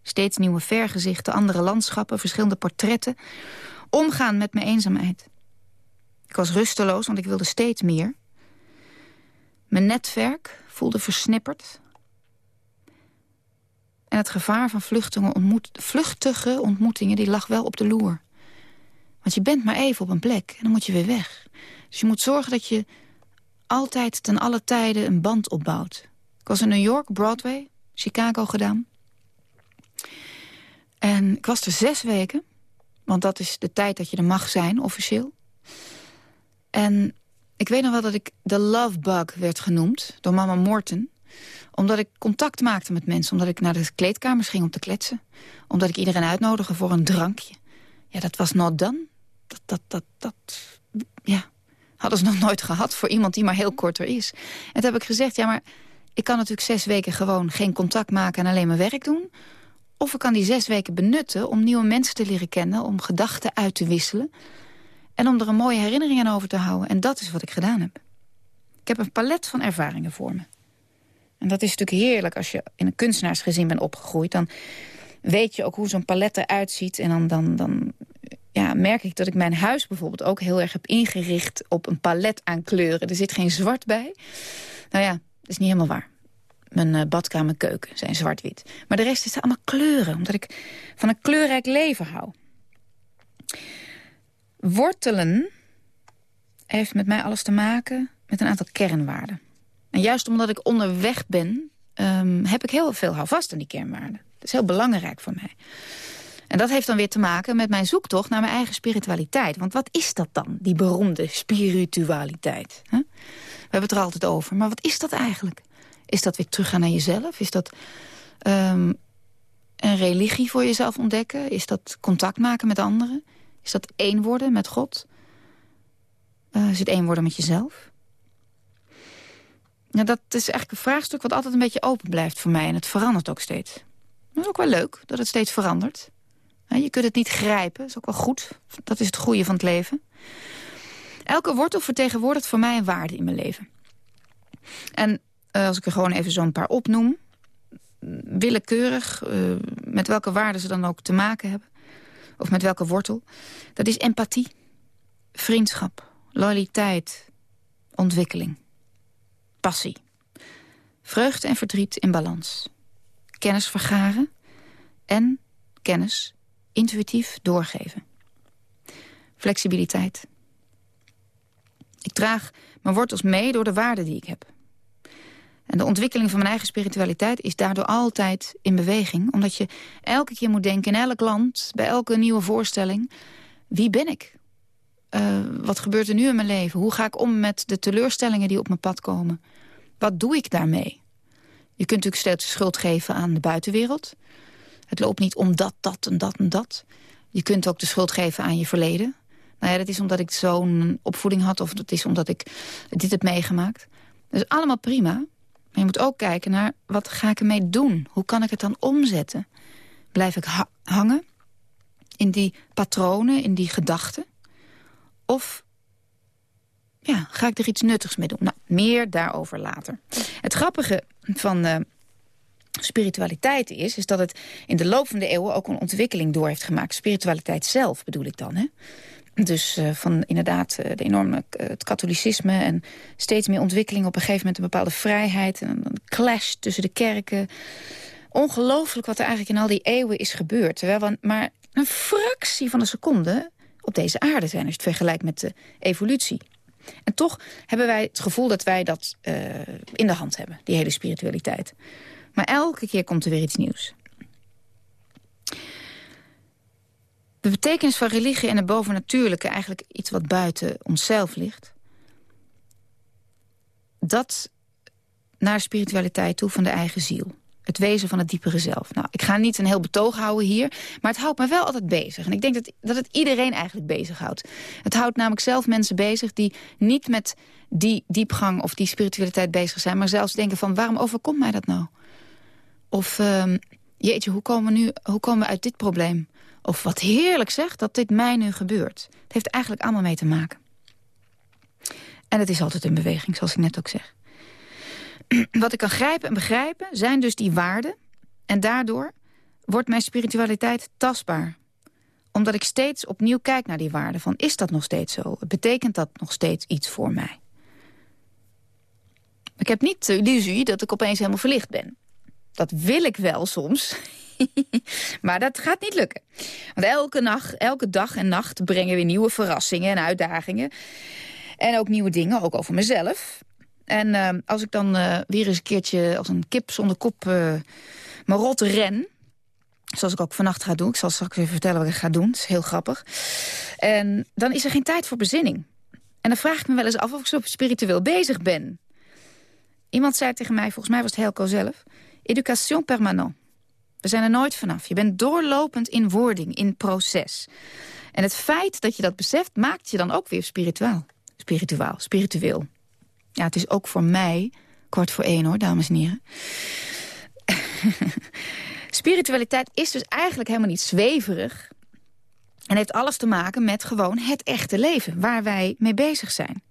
Steeds nieuwe vergezichten, andere landschappen, verschillende portretten. Omgaan met mijn eenzaamheid. Ik was rusteloos, want ik wilde steeds meer. Mijn netwerk voelde versnipperd. En het gevaar van ontmoet, vluchtige ontmoetingen die lag wel op de loer. Want je bent maar even op een plek en dan moet je weer weg. Dus je moet zorgen dat je altijd ten alle tijden een band opbouwt. Ik was in New York, Broadway, Chicago gedaan. En ik was er zes weken. Want dat is de tijd dat je er mag zijn, officieel. En ik weet nog wel dat ik de love bug werd genoemd door mama Morton. Omdat ik contact maakte met mensen. Omdat ik naar de kleedkamers ging om te kletsen. Omdat ik iedereen uitnodigde voor een drankje. Ja, dat was not done. Dat, dat, dat, dat, ja, hadden ze nog nooit gehad voor iemand die maar heel kort er is. En toen heb ik gezegd, ja, maar ik kan natuurlijk zes weken gewoon geen contact maken en alleen mijn werk doen. Of ik kan die zes weken benutten om nieuwe mensen te leren kennen... om gedachten uit te wisselen en om er een mooie herinnering aan over te houden. En dat is wat ik gedaan heb. Ik heb een palet van ervaringen voor me. En dat is natuurlijk heerlijk als je in een kunstenaarsgezin bent opgegroeid. Dan weet je ook hoe zo'n palet eruit ziet. En dan, dan, dan ja, merk ik dat ik mijn huis bijvoorbeeld ook heel erg heb ingericht... op een palet aan kleuren. Er zit geen zwart bij. Nou ja, dat is niet helemaal waar mijn uh, badkamer keuken zijn zwart-wit. Maar de rest is allemaal kleuren, omdat ik van een kleurrijk leven hou. Wortelen heeft met mij alles te maken met een aantal kernwaarden. En juist omdat ik onderweg ben, um, heb ik heel veel houvast aan die kernwaarden. Dat is heel belangrijk voor mij. En dat heeft dan weer te maken met mijn zoektocht naar mijn eigen spiritualiteit. Want wat is dat dan, die beroemde spiritualiteit? We hebben het er altijd over, maar wat is dat eigenlijk? Is dat weer teruggaan naar jezelf? Is dat um, een religie voor jezelf ontdekken? Is dat contact maken met anderen? Is dat één worden met God? Uh, is het één worden met jezelf? Ja, dat is eigenlijk een vraagstuk wat altijd een beetje open blijft voor mij. En het verandert ook steeds. Dat is ook wel leuk dat het steeds verandert. Je kunt het niet grijpen, dat is ook wel goed. Dat is het goede van het leven. Elke wortel vertegenwoordigt voor mij een waarde in mijn leven. En eh, als ik er gewoon even zo'n paar opnoem... willekeurig, uh, met welke waarden ze dan ook te maken hebben... of met welke wortel, dat is empathie, vriendschap, loyaliteit, ontwikkeling, passie. Vreugde en verdriet in balans. Kennis vergaren en kennis intuïtief doorgeven. Flexibiliteit. Ik draag mijn wortels mee door de waarden die ik heb. En de ontwikkeling van mijn eigen spiritualiteit is daardoor altijd in beweging. Omdat je elke keer moet denken in elk land, bij elke nieuwe voorstelling... wie ben ik? Uh, wat gebeurt er nu in mijn leven? Hoe ga ik om met de teleurstellingen die op mijn pad komen? Wat doe ik daarmee? Je kunt natuurlijk steeds schuld geven aan de buitenwereld. Het loopt niet om dat, dat en dat en dat. Je kunt ook de schuld geven aan je verleden. Nou ja, dat is omdat ik zo'n opvoeding had... of dat is omdat ik dit heb meegemaakt. Dat is allemaal prima. Maar je moet ook kijken naar wat ga ik ermee doen? Hoe kan ik het dan omzetten? Blijf ik hangen in die patronen, in die gedachten? Of ja, ga ik er iets nuttigs mee doen? Nou, meer daarover later. Het grappige van uh, spiritualiteit is... is dat het in de loop van de eeuwen ook een ontwikkeling door heeft gemaakt. Spiritualiteit zelf bedoel ik dan, hè? Dus uh, van inderdaad uh, de enorme het katholicisme en steeds meer ontwikkeling op een gegeven moment een bepaalde vrijheid. En een clash tussen de kerken. Ongelooflijk wat er eigenlijk in al die eeuwen is gebeurd. Terwijl we maar een fractie van een seconde op deze aarde zijn... als je het vergelijkt met de evolutie. En toch hebben wij het gevoel dat wij dat uh, in de hand hebben, die hele spiritualiteit. Maar elke keer komt er weer iets nieuws. De betekenis van religie en het bovennatuurlijke... eigenlijk iets wat buiten onszelf ligt... dat naar spiritualiteit toe van de eigen ziel. Het wezen van het diepere zelf. Nou, ik ga niet een heel betoog houden hier, maar het houdt me wel altijd bezig. En ik denk dat, dat het iedereen eigenlijk bezighoudt. Het houdt namelijk zelf mensen bezig die niet met die diepgang of die spiritualiteit bezig zijn... maar zelfs denken van, waarom overkomt mij dat nou? Of, um, jeetje, hoe komen, we nu, hoe komen we uit dit probleem? Of wat heerlijk zegt dat dit mij nu gebeurt. Het heeft eigenlijk allemaal mee te maken. En het is altijd in beweging, zoals ik net ook zeg. Wat ik kan grijpen en begrijpen zijn dus die waarden. En daardoor wordt mijn spiritualiteit tastbaar. Omdat ik steeds opnieuw kijk naar die waarden. Van is dat nog steeds zo? Betekent dat nog steeds iets voor mij? Ik heb niet de illusie dat ik opeens helemaal verlicht ben. Dat wil ik wel soms. maar dat gaat niet lukken. Want elke, nacht, elke dag en nacht brengen weer nieuwe verrassingen en uitdagingen. En ook nieuwe dingen, ook over mezelf. En uh, als ik dan uh, weer eens een keertje als een kip zonder kop uh, mijn rot ren... Zoals ik ook vannacht ga doen. Ik zal straks even vertellen wat ik ga doen. Het is heel grappig. En dan is er geen tijd voor bezinning. En dan vraag ik me wel eens af of ik zo spiritueel bezig ben. Iemand zei tegen mij, volgens mij was het Helco zelf... Education permanent. We zijn er nooit vanaf. Je bent doorlopend in wording, in proces. En het feit dat je dat beseft, maakt je dan ook weer spiritueel. Spiritueel, spiritueel. Ja, het is ook voor mij kwart voor één hoor, dames en heren. Spiritualiteit is dus eigenlijk helemaal niet zweverig. En heeft alles te maken met gewoon het echte leven, waar wij mee bezig zijn.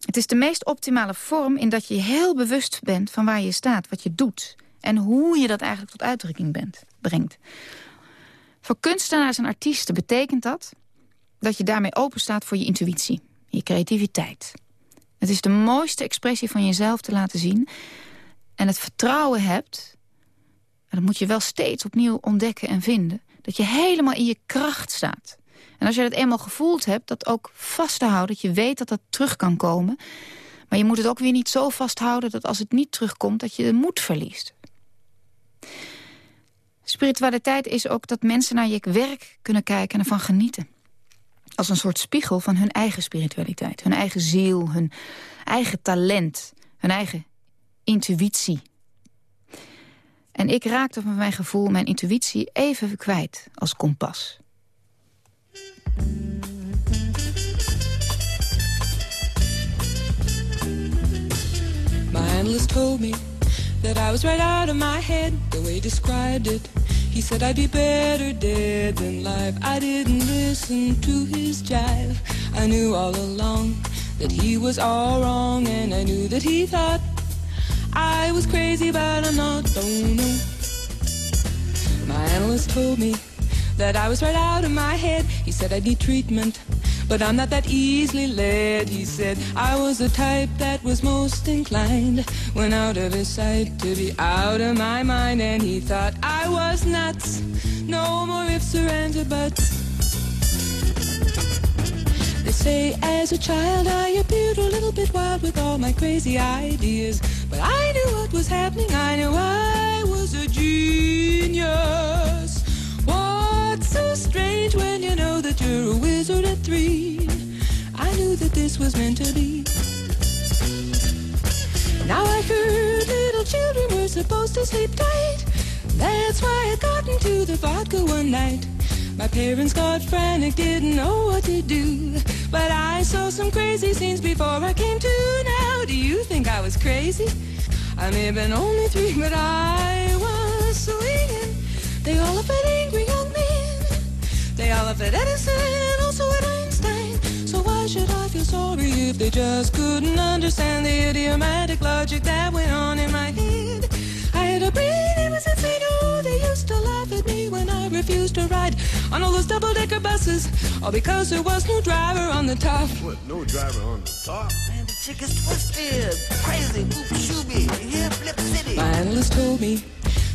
Het is de meest optimale vorm in dat je heel bewust bent van waar je staat, wat je doet. En hoe je dat eigenlijk tot uitdrukking bent, brengt. Voor kunstenaars en artiesten betekent dat dat je daarmee open staat voor je intuïtie, je creativiteit. Het is de mooiste expressie van jezelf te laten zien. En het vertrouwen hebt, dat moet je wel steeds opnieuw ontdekken en vinden... dat je helemaal in je kracht staat. En als je dat eenmaal gevoeld hebt, dat ook vast te houden... dat je weet dat dat terug kan komen. Maar je moet het ook weer niet zo vasthouden dat als het niet terugkomt... dat je de moed verliest. Spiritualiteit is ook dat mensen naar je werk kunnen kijken en ervan genieten als een soort spiegel van hun eigen spiritualiteit. Hun eigen ziel, hun eigen talent, hun eigen intuïtie. En ik raakte van mijn gevoel mijn intuïtie even kwijt als kompas. My analyst told me that I was right out of my head, the way described it. He said I'd be better dead than live. I didn't listen to his jive. I knew all along that he was all wrong, and I knew that he thought I was crazy, but I'm not. Don't know. My analyst told me that I was right out of my head. He said I need treatment, but I'm not that easily led. He said I was the type that was most inclined when out of his sight to be out of my mind. And he thought I was nuts. No more or ands or. They say as a child I appeared a little bit wild with all my crazy ideas. But I knew what was happening, I knew I was a genius. What's so strange when you know that you're a wizard at three? I knew that this was meant to be. Now I heard little children were supposed to sleep tight. That's why I got into the vodka one night. My parents got frantic, didn't know what to do. But I saw some crazy scenes before I came to now. Do you think I was crazy? I may have been only three, but I was swinging. They all laugh at angry young men. They all laugh at Edison and also at Einstein. So why should I feel sorry if they just couldn't understand the idiomatic logic that went on in my head? I had a brain, it was insane. Oh, they used to laugh at me when I refused to ride on all those double-decker buses. All because there was no driver on the top. What, no driver on the top? Man, the chick is twisted, crazy, oop shooby, here flip city. My analyst told me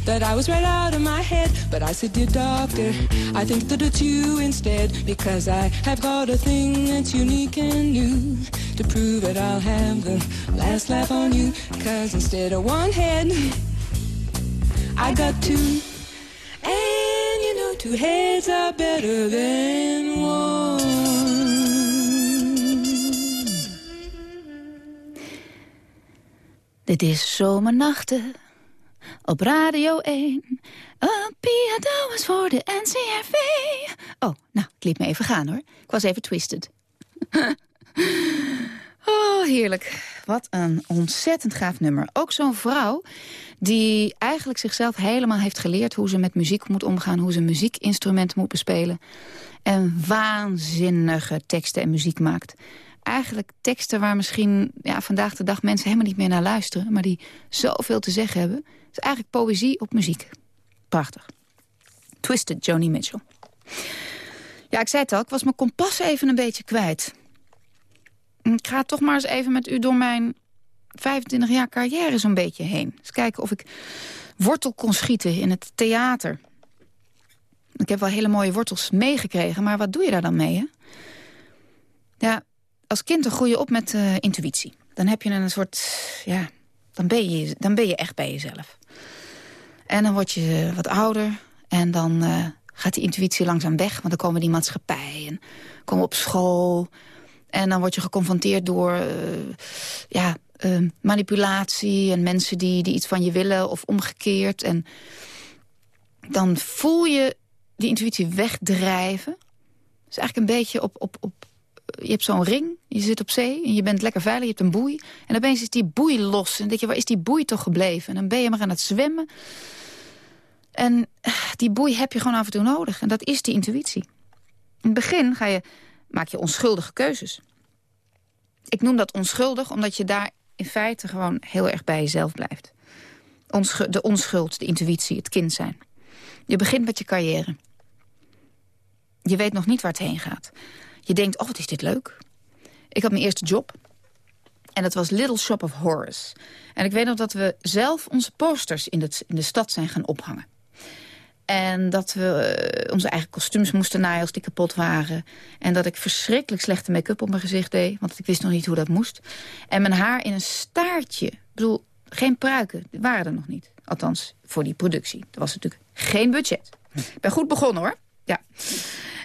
that I was right out of my head. But I said, dear doctor, I think that it's you instead. Because I have got a thing that's unique and new. To prove it, I'll have the last laugh on you. Cause instead of one head, I got two. And you know, two heads are better than one. Dit is Zomernachten op Radio 1. Een Pia Douwens voor de NCRV. Oh, nou, ik liet me even gaan hoor. Ik was even twisted. oh, heerlijk. Wat een ontzettend gaaf nummer. Ook zo'n vrouw die eigenlijk zichzelf helemaal heeft geleerd... hoe ze met muziek moet omgaan, hoe ze muziekinstrumenten moet bespelen. En waanzinnige teksten en muziek maakt eigenlijk teksten waar misschien ja, vandaag de dag mensen helemaal niet meer naar luisteren... maar die zoveel te zeggen hebben. Het is eigenlijk poëzie op muziek. Prachtig. Twisted, Joni Mitchell. Ja, ik zei het al, ik was mijn kompas even een beetje kwijt. Ik ga toch maar eens even met u door mijn 25 jaar carrière zo'n beetje heen. Eens kijken of ik wortel kon schieten in het theater. Ik heb wel hele mooie wortels meegekregen, maar wat doe je daar dan mee, hè? Ja, als kind dan groei je op met uh, intuïtie. Dan heb je een soort, ja, dan ben, je, dan ben je echt bij jezelf. En dan word je wat ouder en dan uh, gaat die intuïtie langzaam weg. Want dan komen die maatschappij en komen op school. En dan word je geconfronteerd door uh, ja, manipulatie en mensen die, die iets van je willen of omgekeerd. En dan voel je die intuïtie wegdrijven. is eigenlijk een beetje op, op, op je hebt zo'n ring, je zit op zee en je bent lekker veilig, je hebt een boei. En opeens is die boei los. En dan denk je, waar is die boei toch gebleven? En dan ben je maar aan het zwemmen. En die boei heb je gewoon af en toe nodig. En dat is die intuïtie. In het begin ga je, maak je onschuldige keuzes. Ik noem dat onschuldig, omdat je daar in feite gewoon heel erg bij jezelf blijft. de onschuld, de intuïtie, het kind zijn. Je begint met je carrière. Je weet nog niet waar het heen gaat. Je denkt, oh, wat is dit leuk. Ik had mijn eerste job. En dat was Little Shop of Horrors. En ik weet nog dat we zelf onze posters in, in de stad zijn gaan ophangen. En dat we eh, onze eigen kostuums moesten naaien als die kapot waren. En dat ik verschrikkelijk slechte make-up op mijn gezicht deed. Want ik wist nog niet hoe dat moest. En mijn haar in een staartje. Ik bedoel, geen pruiken. Die waren er nog niet. Althans, voor die productie. Er was natuurlijk geen budget. Ik ben goed begonnen hoor. Ja.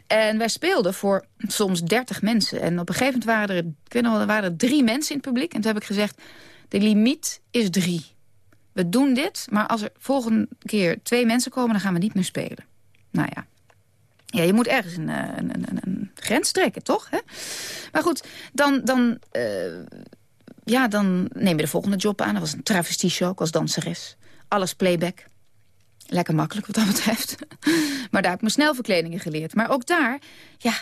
En wij speelden voor soms 30 mensen. En op een gegeven moment waren er, ik weet nog wel, er waren er drie mensen in het publiek. En toen heb ik gezegd, de limiet is drie. We doen dit, maar als er volgende keer twee mensen komen... dan gaan we niet meer spelen. Nou ja, ja, je moet ergens een, eh, een, een, een grens trekken, toch? Hè? Maar goed, dan, dan, uh, ja, dan neem je de volgende job aan. Dat was een travestie-show, ik was danseres. Alles playback. Lekker makkelijk wat dat betreft. maar daar heb ik me snel verkledingen geleerd. Maar ook daar, ja,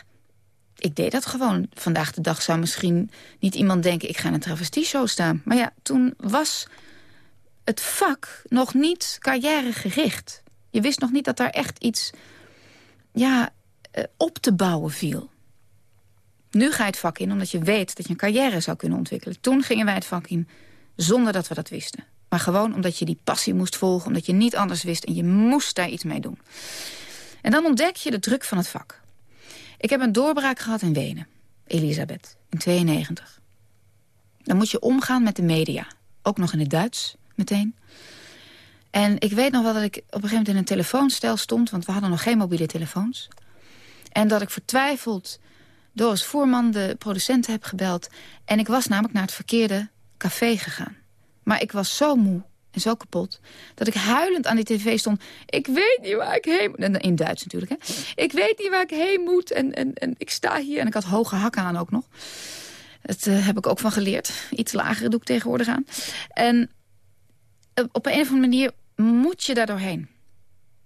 ik deed dat gewoon. Vandaag de dag zou misschien niet iemand denken... ik ga in een travestieshow staan. Maar ja, toen was het vak nog niet carrièregericht. Je wist nog niet dat daar echt iets ja, eh, op te bouwen viel. Nu ga je het vak in omdat je weet dat je een carrière zou kunnen ontwikkelen. Toen gingen wij het vak in zonder dat we dat wisten. Maar gewoon omdat je die passie moest volgen, omdat je niet anders wist... en je moest daar iets mee doen. En dan ontdek je de druk van het vak. Ik heb een doorbraak gehad in Wenen, Elisabeth, in 92. Dan moet je omgaan met de media. Ook nog in het Duits, meteen. En ik weet nog wel dat ik op een gegeven moment in een telefoonstel stond... want we hadden nog geen mobiele telefoons. En dat ik vertwijfeld Doris Voerman, de producent, heb gebeld. En ik was namelijk naar het verkeerde café gegaan. Maar ik was zo moe en zo kapot... dat ik huilend aan die tv stond. Ik weet niet waar ik heen moet. In Duits natuurlijk, hè. Ik weet niet waar ik heen moet. En, en, ik sta hier en ik had hoge hakken aan ook nog. Dat uh, heb ik ook van geleerd. Iets lagere doe ik tegenwoordig aan. En op een of andere manier moet je daar doorheen.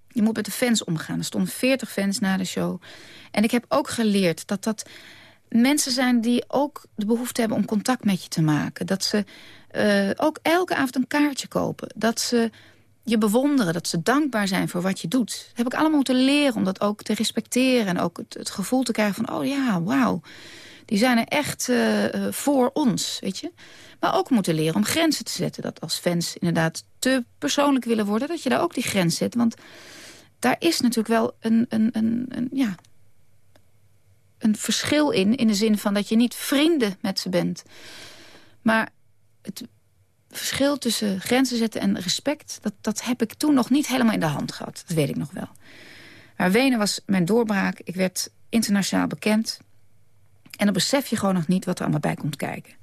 Je moet met de fans omgaan. Er stonden 40 fans na de show. En ik heb ook geleerd dat dat mensen zijn die ook de behoefte hebben om contact met je te maken. Dat ze uh, ook elke avond een kaartje kopen. Dat ze je bewonderen, dat ze dankbaar zijn voor wat je doet. Dat heb ik allemaal moeten leren om dat ook te respecteren... en ook het, gevoel te krijgen van, oh ja, wauw. Die zijn er echt uh, voor ons, weet je. Maar ook moeten leren om grenzen te zetten. Dat als fans inderdaad te persoonlijk willen worden... dat je daar ook die grens zet. Want daar is natuurlijk wel een, een, een, een ja, een verschil in. In de zin van dat je niet vrienden met ze bent. Maar het verschil tussen grenzen zetten en respect... Dat, dat heb ik toen nog niet helemaal in de hand gehad. Dat weet ik nog wel. Maar Wenen was mijn doorbraak. Ik werd internationaal bekend. En dan besef je gewoon nog niet wat er allemaal bij komt kijken.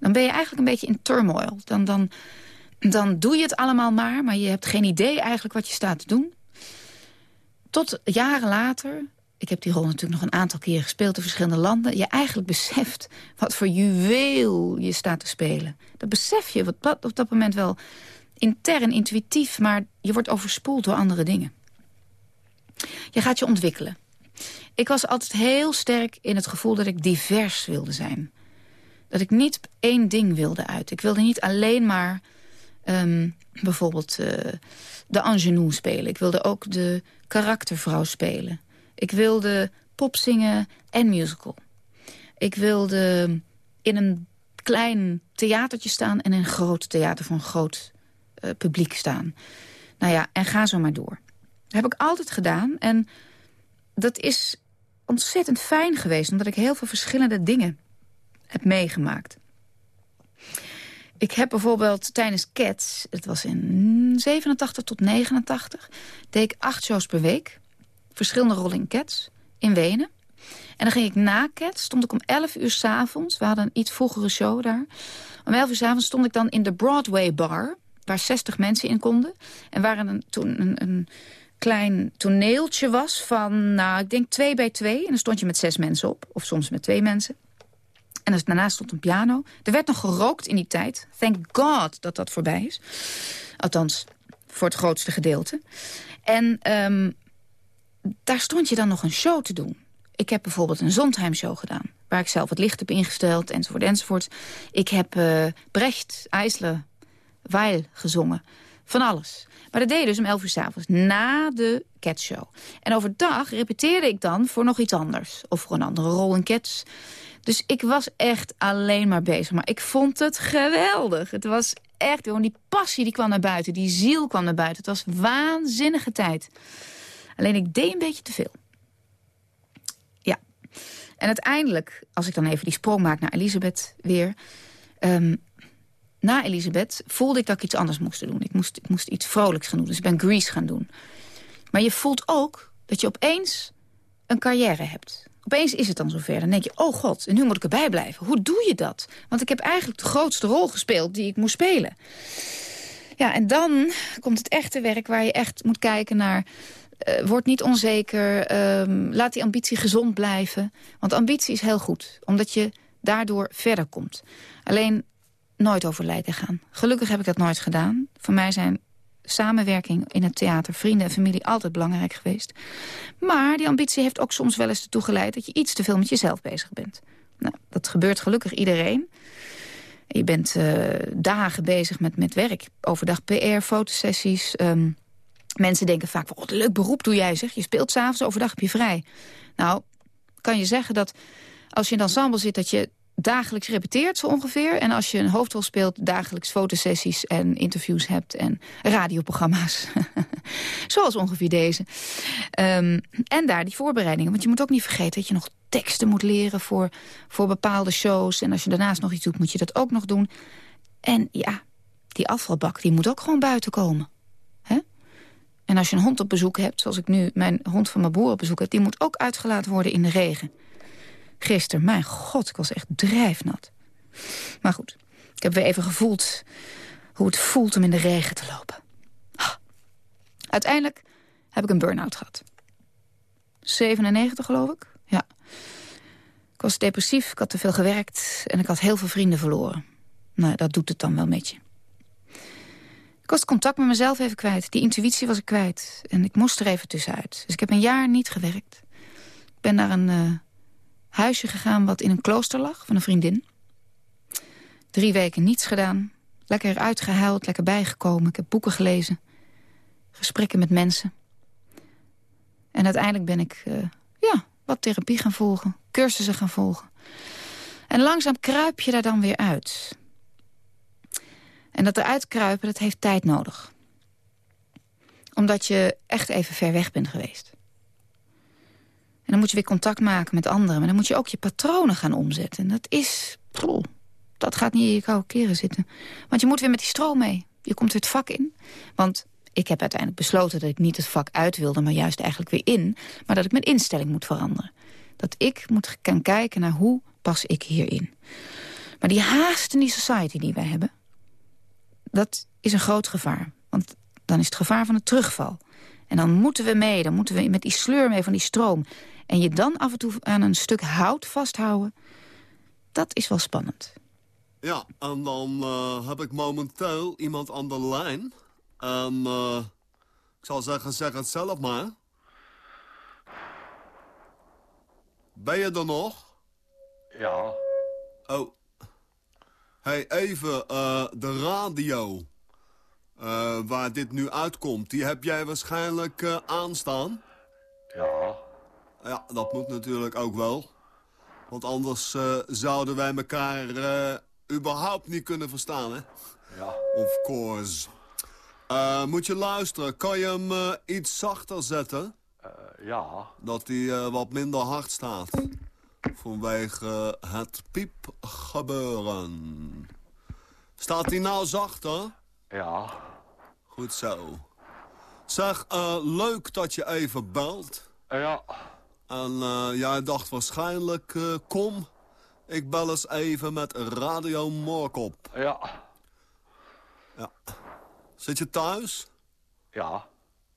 Dan ben je eigenlijk een beetje in turmoil. Dan, dan, dan doe je het allemaal maar, maar je hebt geen idee eigenlijk wat je staat te doen. Tot jaren later ik heb die rol natuurlijk nog een aantal keer gespeeld in verschillende landen... je eigenlijk beseft wat voor juweel je staat te spelen. Dat besef je dat, op dat moment wel intern, intuïtief... maar je wordt overspoeld door andere dingen. Je gaat je ontwikkelen. Ik was altijd heel sterk in het gevoel dat ik divers wilde zijn. Dat ik niet één ding wilde uit. Ik wilde niet alleen maar um, bijvoorbeeld uh, de ingenue spelen. Ik wilde ook de karaktervrouw spelen. Ik wilde pop zingen en musical. Ik wilde in een klein theatertje staan... en in een groot theater een groot uh, publiek staan. Nou ja, en ga zo maar door. Dat heb ik altijd gedaan. En dat is ontzettend fijn geweest... omdat ik heel veel verschillende dingen heb meegemaakt. Ik heb bijvoorbeeld tijdens Cats, het was in 87 tot 89... deed ik acht shows per week verschillende rollen in Cats in Wenen. En dan ging ik na Cats, stond ik om 11 uur s'avonds. We hadden een iets vroegere show daar. Om 11 uur s'avonds stond ik dan in de Broadway bar... waar 60 mensen in konden. En waar een, toen een, een klein toneeltje was van, nou, ik denk twee bij twee. En dan stond je met zes mensen op, of soms met twee mensen. En daarnaast stond een piano. Er werd nog gerookt in die tijd. Thank God dat dat voorbij is. Althans, voor het grootste gedeelte. En um, daar stond je dan nog een show te doen. Ik heb bijvoorbeeld een Zondheim-show gedaan... waar ik zelf het licht heb ingesteld, enzovoort, enzovoort. Ik heb uh, Brecht, IJsler, Weil gezongen. Van alles. Maar dat deed dus om 11 uur s'avonds, na de Cats-show. En overdag repeteerde ik dan voor nog iets anders. Of voor een andere rol in Cats. Dus ik was echt alleen maar bezig. Maar ik vond het geweldig. Het was echt gewoon die passie die kwam naar buiten. Die ziel kwam naar buiten. Het was waanzinnige tijd. Alleen ik deed een beetje te veel. Ja. En uiteindelijk, als ik dan even die sprong maak naar Elisabeth weer... Um, na Elisabeth voelde ik dat ik iets anders moest doen. Ik moest, ik moest iets vrolijks gaan doen. Dus ik ben Grease gaan doen. Maar je voelt ook dat je opeens een carrière hebt. Opeens is het dan zover. Dan denk je, oh god, en nu moet ik erbij blijven. Hoe doe je dat? Want ik heb eigenlijk de grootste rol gespeeld die ik moest spelen. Ja, en dan komt het echte werk waar je echt moet kijken naar... Uh, word niet onzeker. Um, laat die ambitie gezond blijven. Want ambitie is heel goed. Omdat je daardoor verder komt. Alleen nooit over lijden gaan. Gelukkig heb ik dat nooit gedaan. Voor mij zijn samenwerking in het theater, vrienden en familie altijd belangrijk geweest. Maar die ambitie heeft ook soms wel eens ertoe geleid... dat je iets te veel met jezelf bezig bent. Nou, dat gebeurt gelukkig iedereen. Je bent uh, dagen bezig met, met werk. Overdag PR, fotosessies. Um, mensen denken vaak, wat een leuk beroep doe jij zeg. Je speelt s'avonds, overdag heb je vrij. Nou, kan je zeggen dat als je in een ensemble zit... dat je dagelijks repeteert zo ongeveer. En als je een hoofdrol speelt, dagelijks fotosessies en interviews hebt... en radioprogramma's. Zoals ongeveer deze. Um, en daar die voorbereidingen. Want je moet ook niet vergeten dat je nog teksten moet leren voor, voor bepaalde shows. En als je daarnaast nog iets doet, moet je dat ook nog doen. En ja, die afvalbak die moet ook gewoon buiten komen. En als je een hond op bezoek hebt, zoals ik nu mijn hond van mijn boer op bezoek heb... die moet ook uitgelaten worden in de regen. Gisteren, mijn god, ik was echt drijfnat. Maar goed, ik heb weer even gevoeld hoe het voelt om in de regen te lopen. Uiteindelijk heb ik een burn-out gehad. 97 geloof ik, ja. Ik was depressief, ik had te veel gewerkt en ik had heel veel vrienden verloren. Nou, dat doet het dan wel met je. Ik was contact met mezelf even kwijt. Die intuïtie was ik kwijt. En ik moest er even tussenuit. Dus ik heb een jaar niet gewerkt. Ik ben naar een uh, huisje gegaan wat in een klooster lag van een vriendin. Drie weken niets gedaan. Lekker uitgehuild, lekker bijgekomen. Ik heb boeken gelezen. Gesprekken met mensen. En uiteindelijk ben ik uh, ja, wat therapie gaan volgen. Cursussen gaan volgen. En langzaam kruip je daar dan weer uit. En dat eruit kruipen, dat heeft tijd nodig. Omdat je echt even ver weg bent geweest. Dan moet je weer contact maken met anderen. Maar dan moet je ook je patronen gaan omzetten. En dat is... dat gaat niet in je koude keren zitten. Want je moet weer met die stroom mee. Je komt weer het vak in. Want ik heb uiteindelijk besloten dat ik niet het vak uit wilde... maar juist eigenlijk weer in. Maar dat ik mijn instelling moet veranderen. Dat ik moet gaan kijken naar hoe pas ik hierin. Maar die haast in die society die wij hebben... dat is een groot gevaar. Want dan is het gevaar van het terugval. En dan moeten we mee, dan moeten we met die sleur mee van die stroom. En je dan af en toe aan een stuk hout vasthouden... dat is wel spannend. Ja, en dan uh, heb ik momenteel iemand aan de lijn. En uh, ik zal zeggen, zeg het zelf maar. Ben je er nog? Ja. Oh. hey, even, uh, de radio... Uh, waar dit nu uitkomt, die heb jij waarschijnlijk uh, aanstaan? Ja. Ja, dat moet natuurlijk ook wel. Want anders uh, zouden wij elkaar überhaupt niet kunnen verstaan, hè? Ja. Of course. moet je luisteren, kan je hem iets zachter zetten? ja. Dat hij wat minder hard staat. Vanwege het piepgebeuren. Staat hij nou zachter? Ja. Goed zo. Zeg, uh, leuk dat je even belt. Ja. En uh, jij dacht waarschijnlijk, uh, kom, ik bel eens even met Radio Moorkop. Ja. Ja. Zit je thuis? Ja.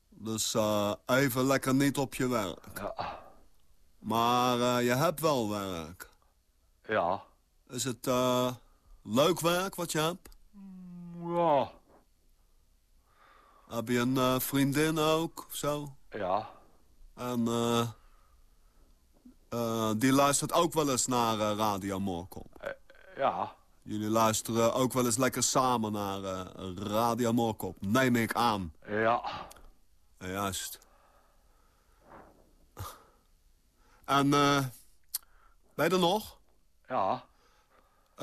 Dus even lekker niet op je werk. Ja. Maar je hebt wel werk. Ja. Is het leuk werk wat je hebt? Ja. Heb je een uh, vriendin ook, of zo? Ja. En uh, uh, die luistert ook wel eens naar Radio Moorkop? ja. Jullie luisteren ook wel eens lekker samen naar Radio Moorkop, neem ik aan. Ja. Juist. En, ben je er nog? Ja.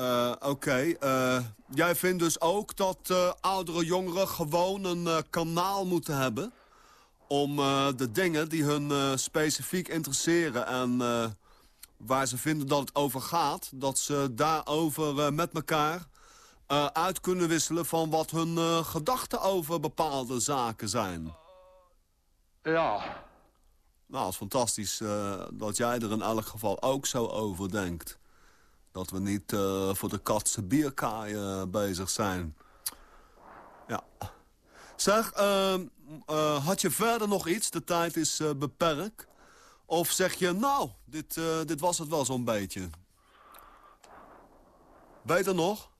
Uh, Oké, okay. uh, jij vindt dus ook dat uh, oudere jongeren gewoon een kanaal moeten hebben... om de dingen die hun specifiek interesseren en waar ze vinden dat het over gaat... dat ze daarover met elkaar uit kunnen wisselen van wat hun gedachten over bepaalde zaken zijn. Ja. Nou, het is fantastisch dat jij er in elk geval ook zo over denkt. Dat we niet uh, voor de katse bierkaaien bezig zijn. Ja. Zeg, uh, uh, had je verder nog iets? De tijd is beperkt. Of zeg je, nou, dit, dit was het wel zo'n beetje. Beter nog?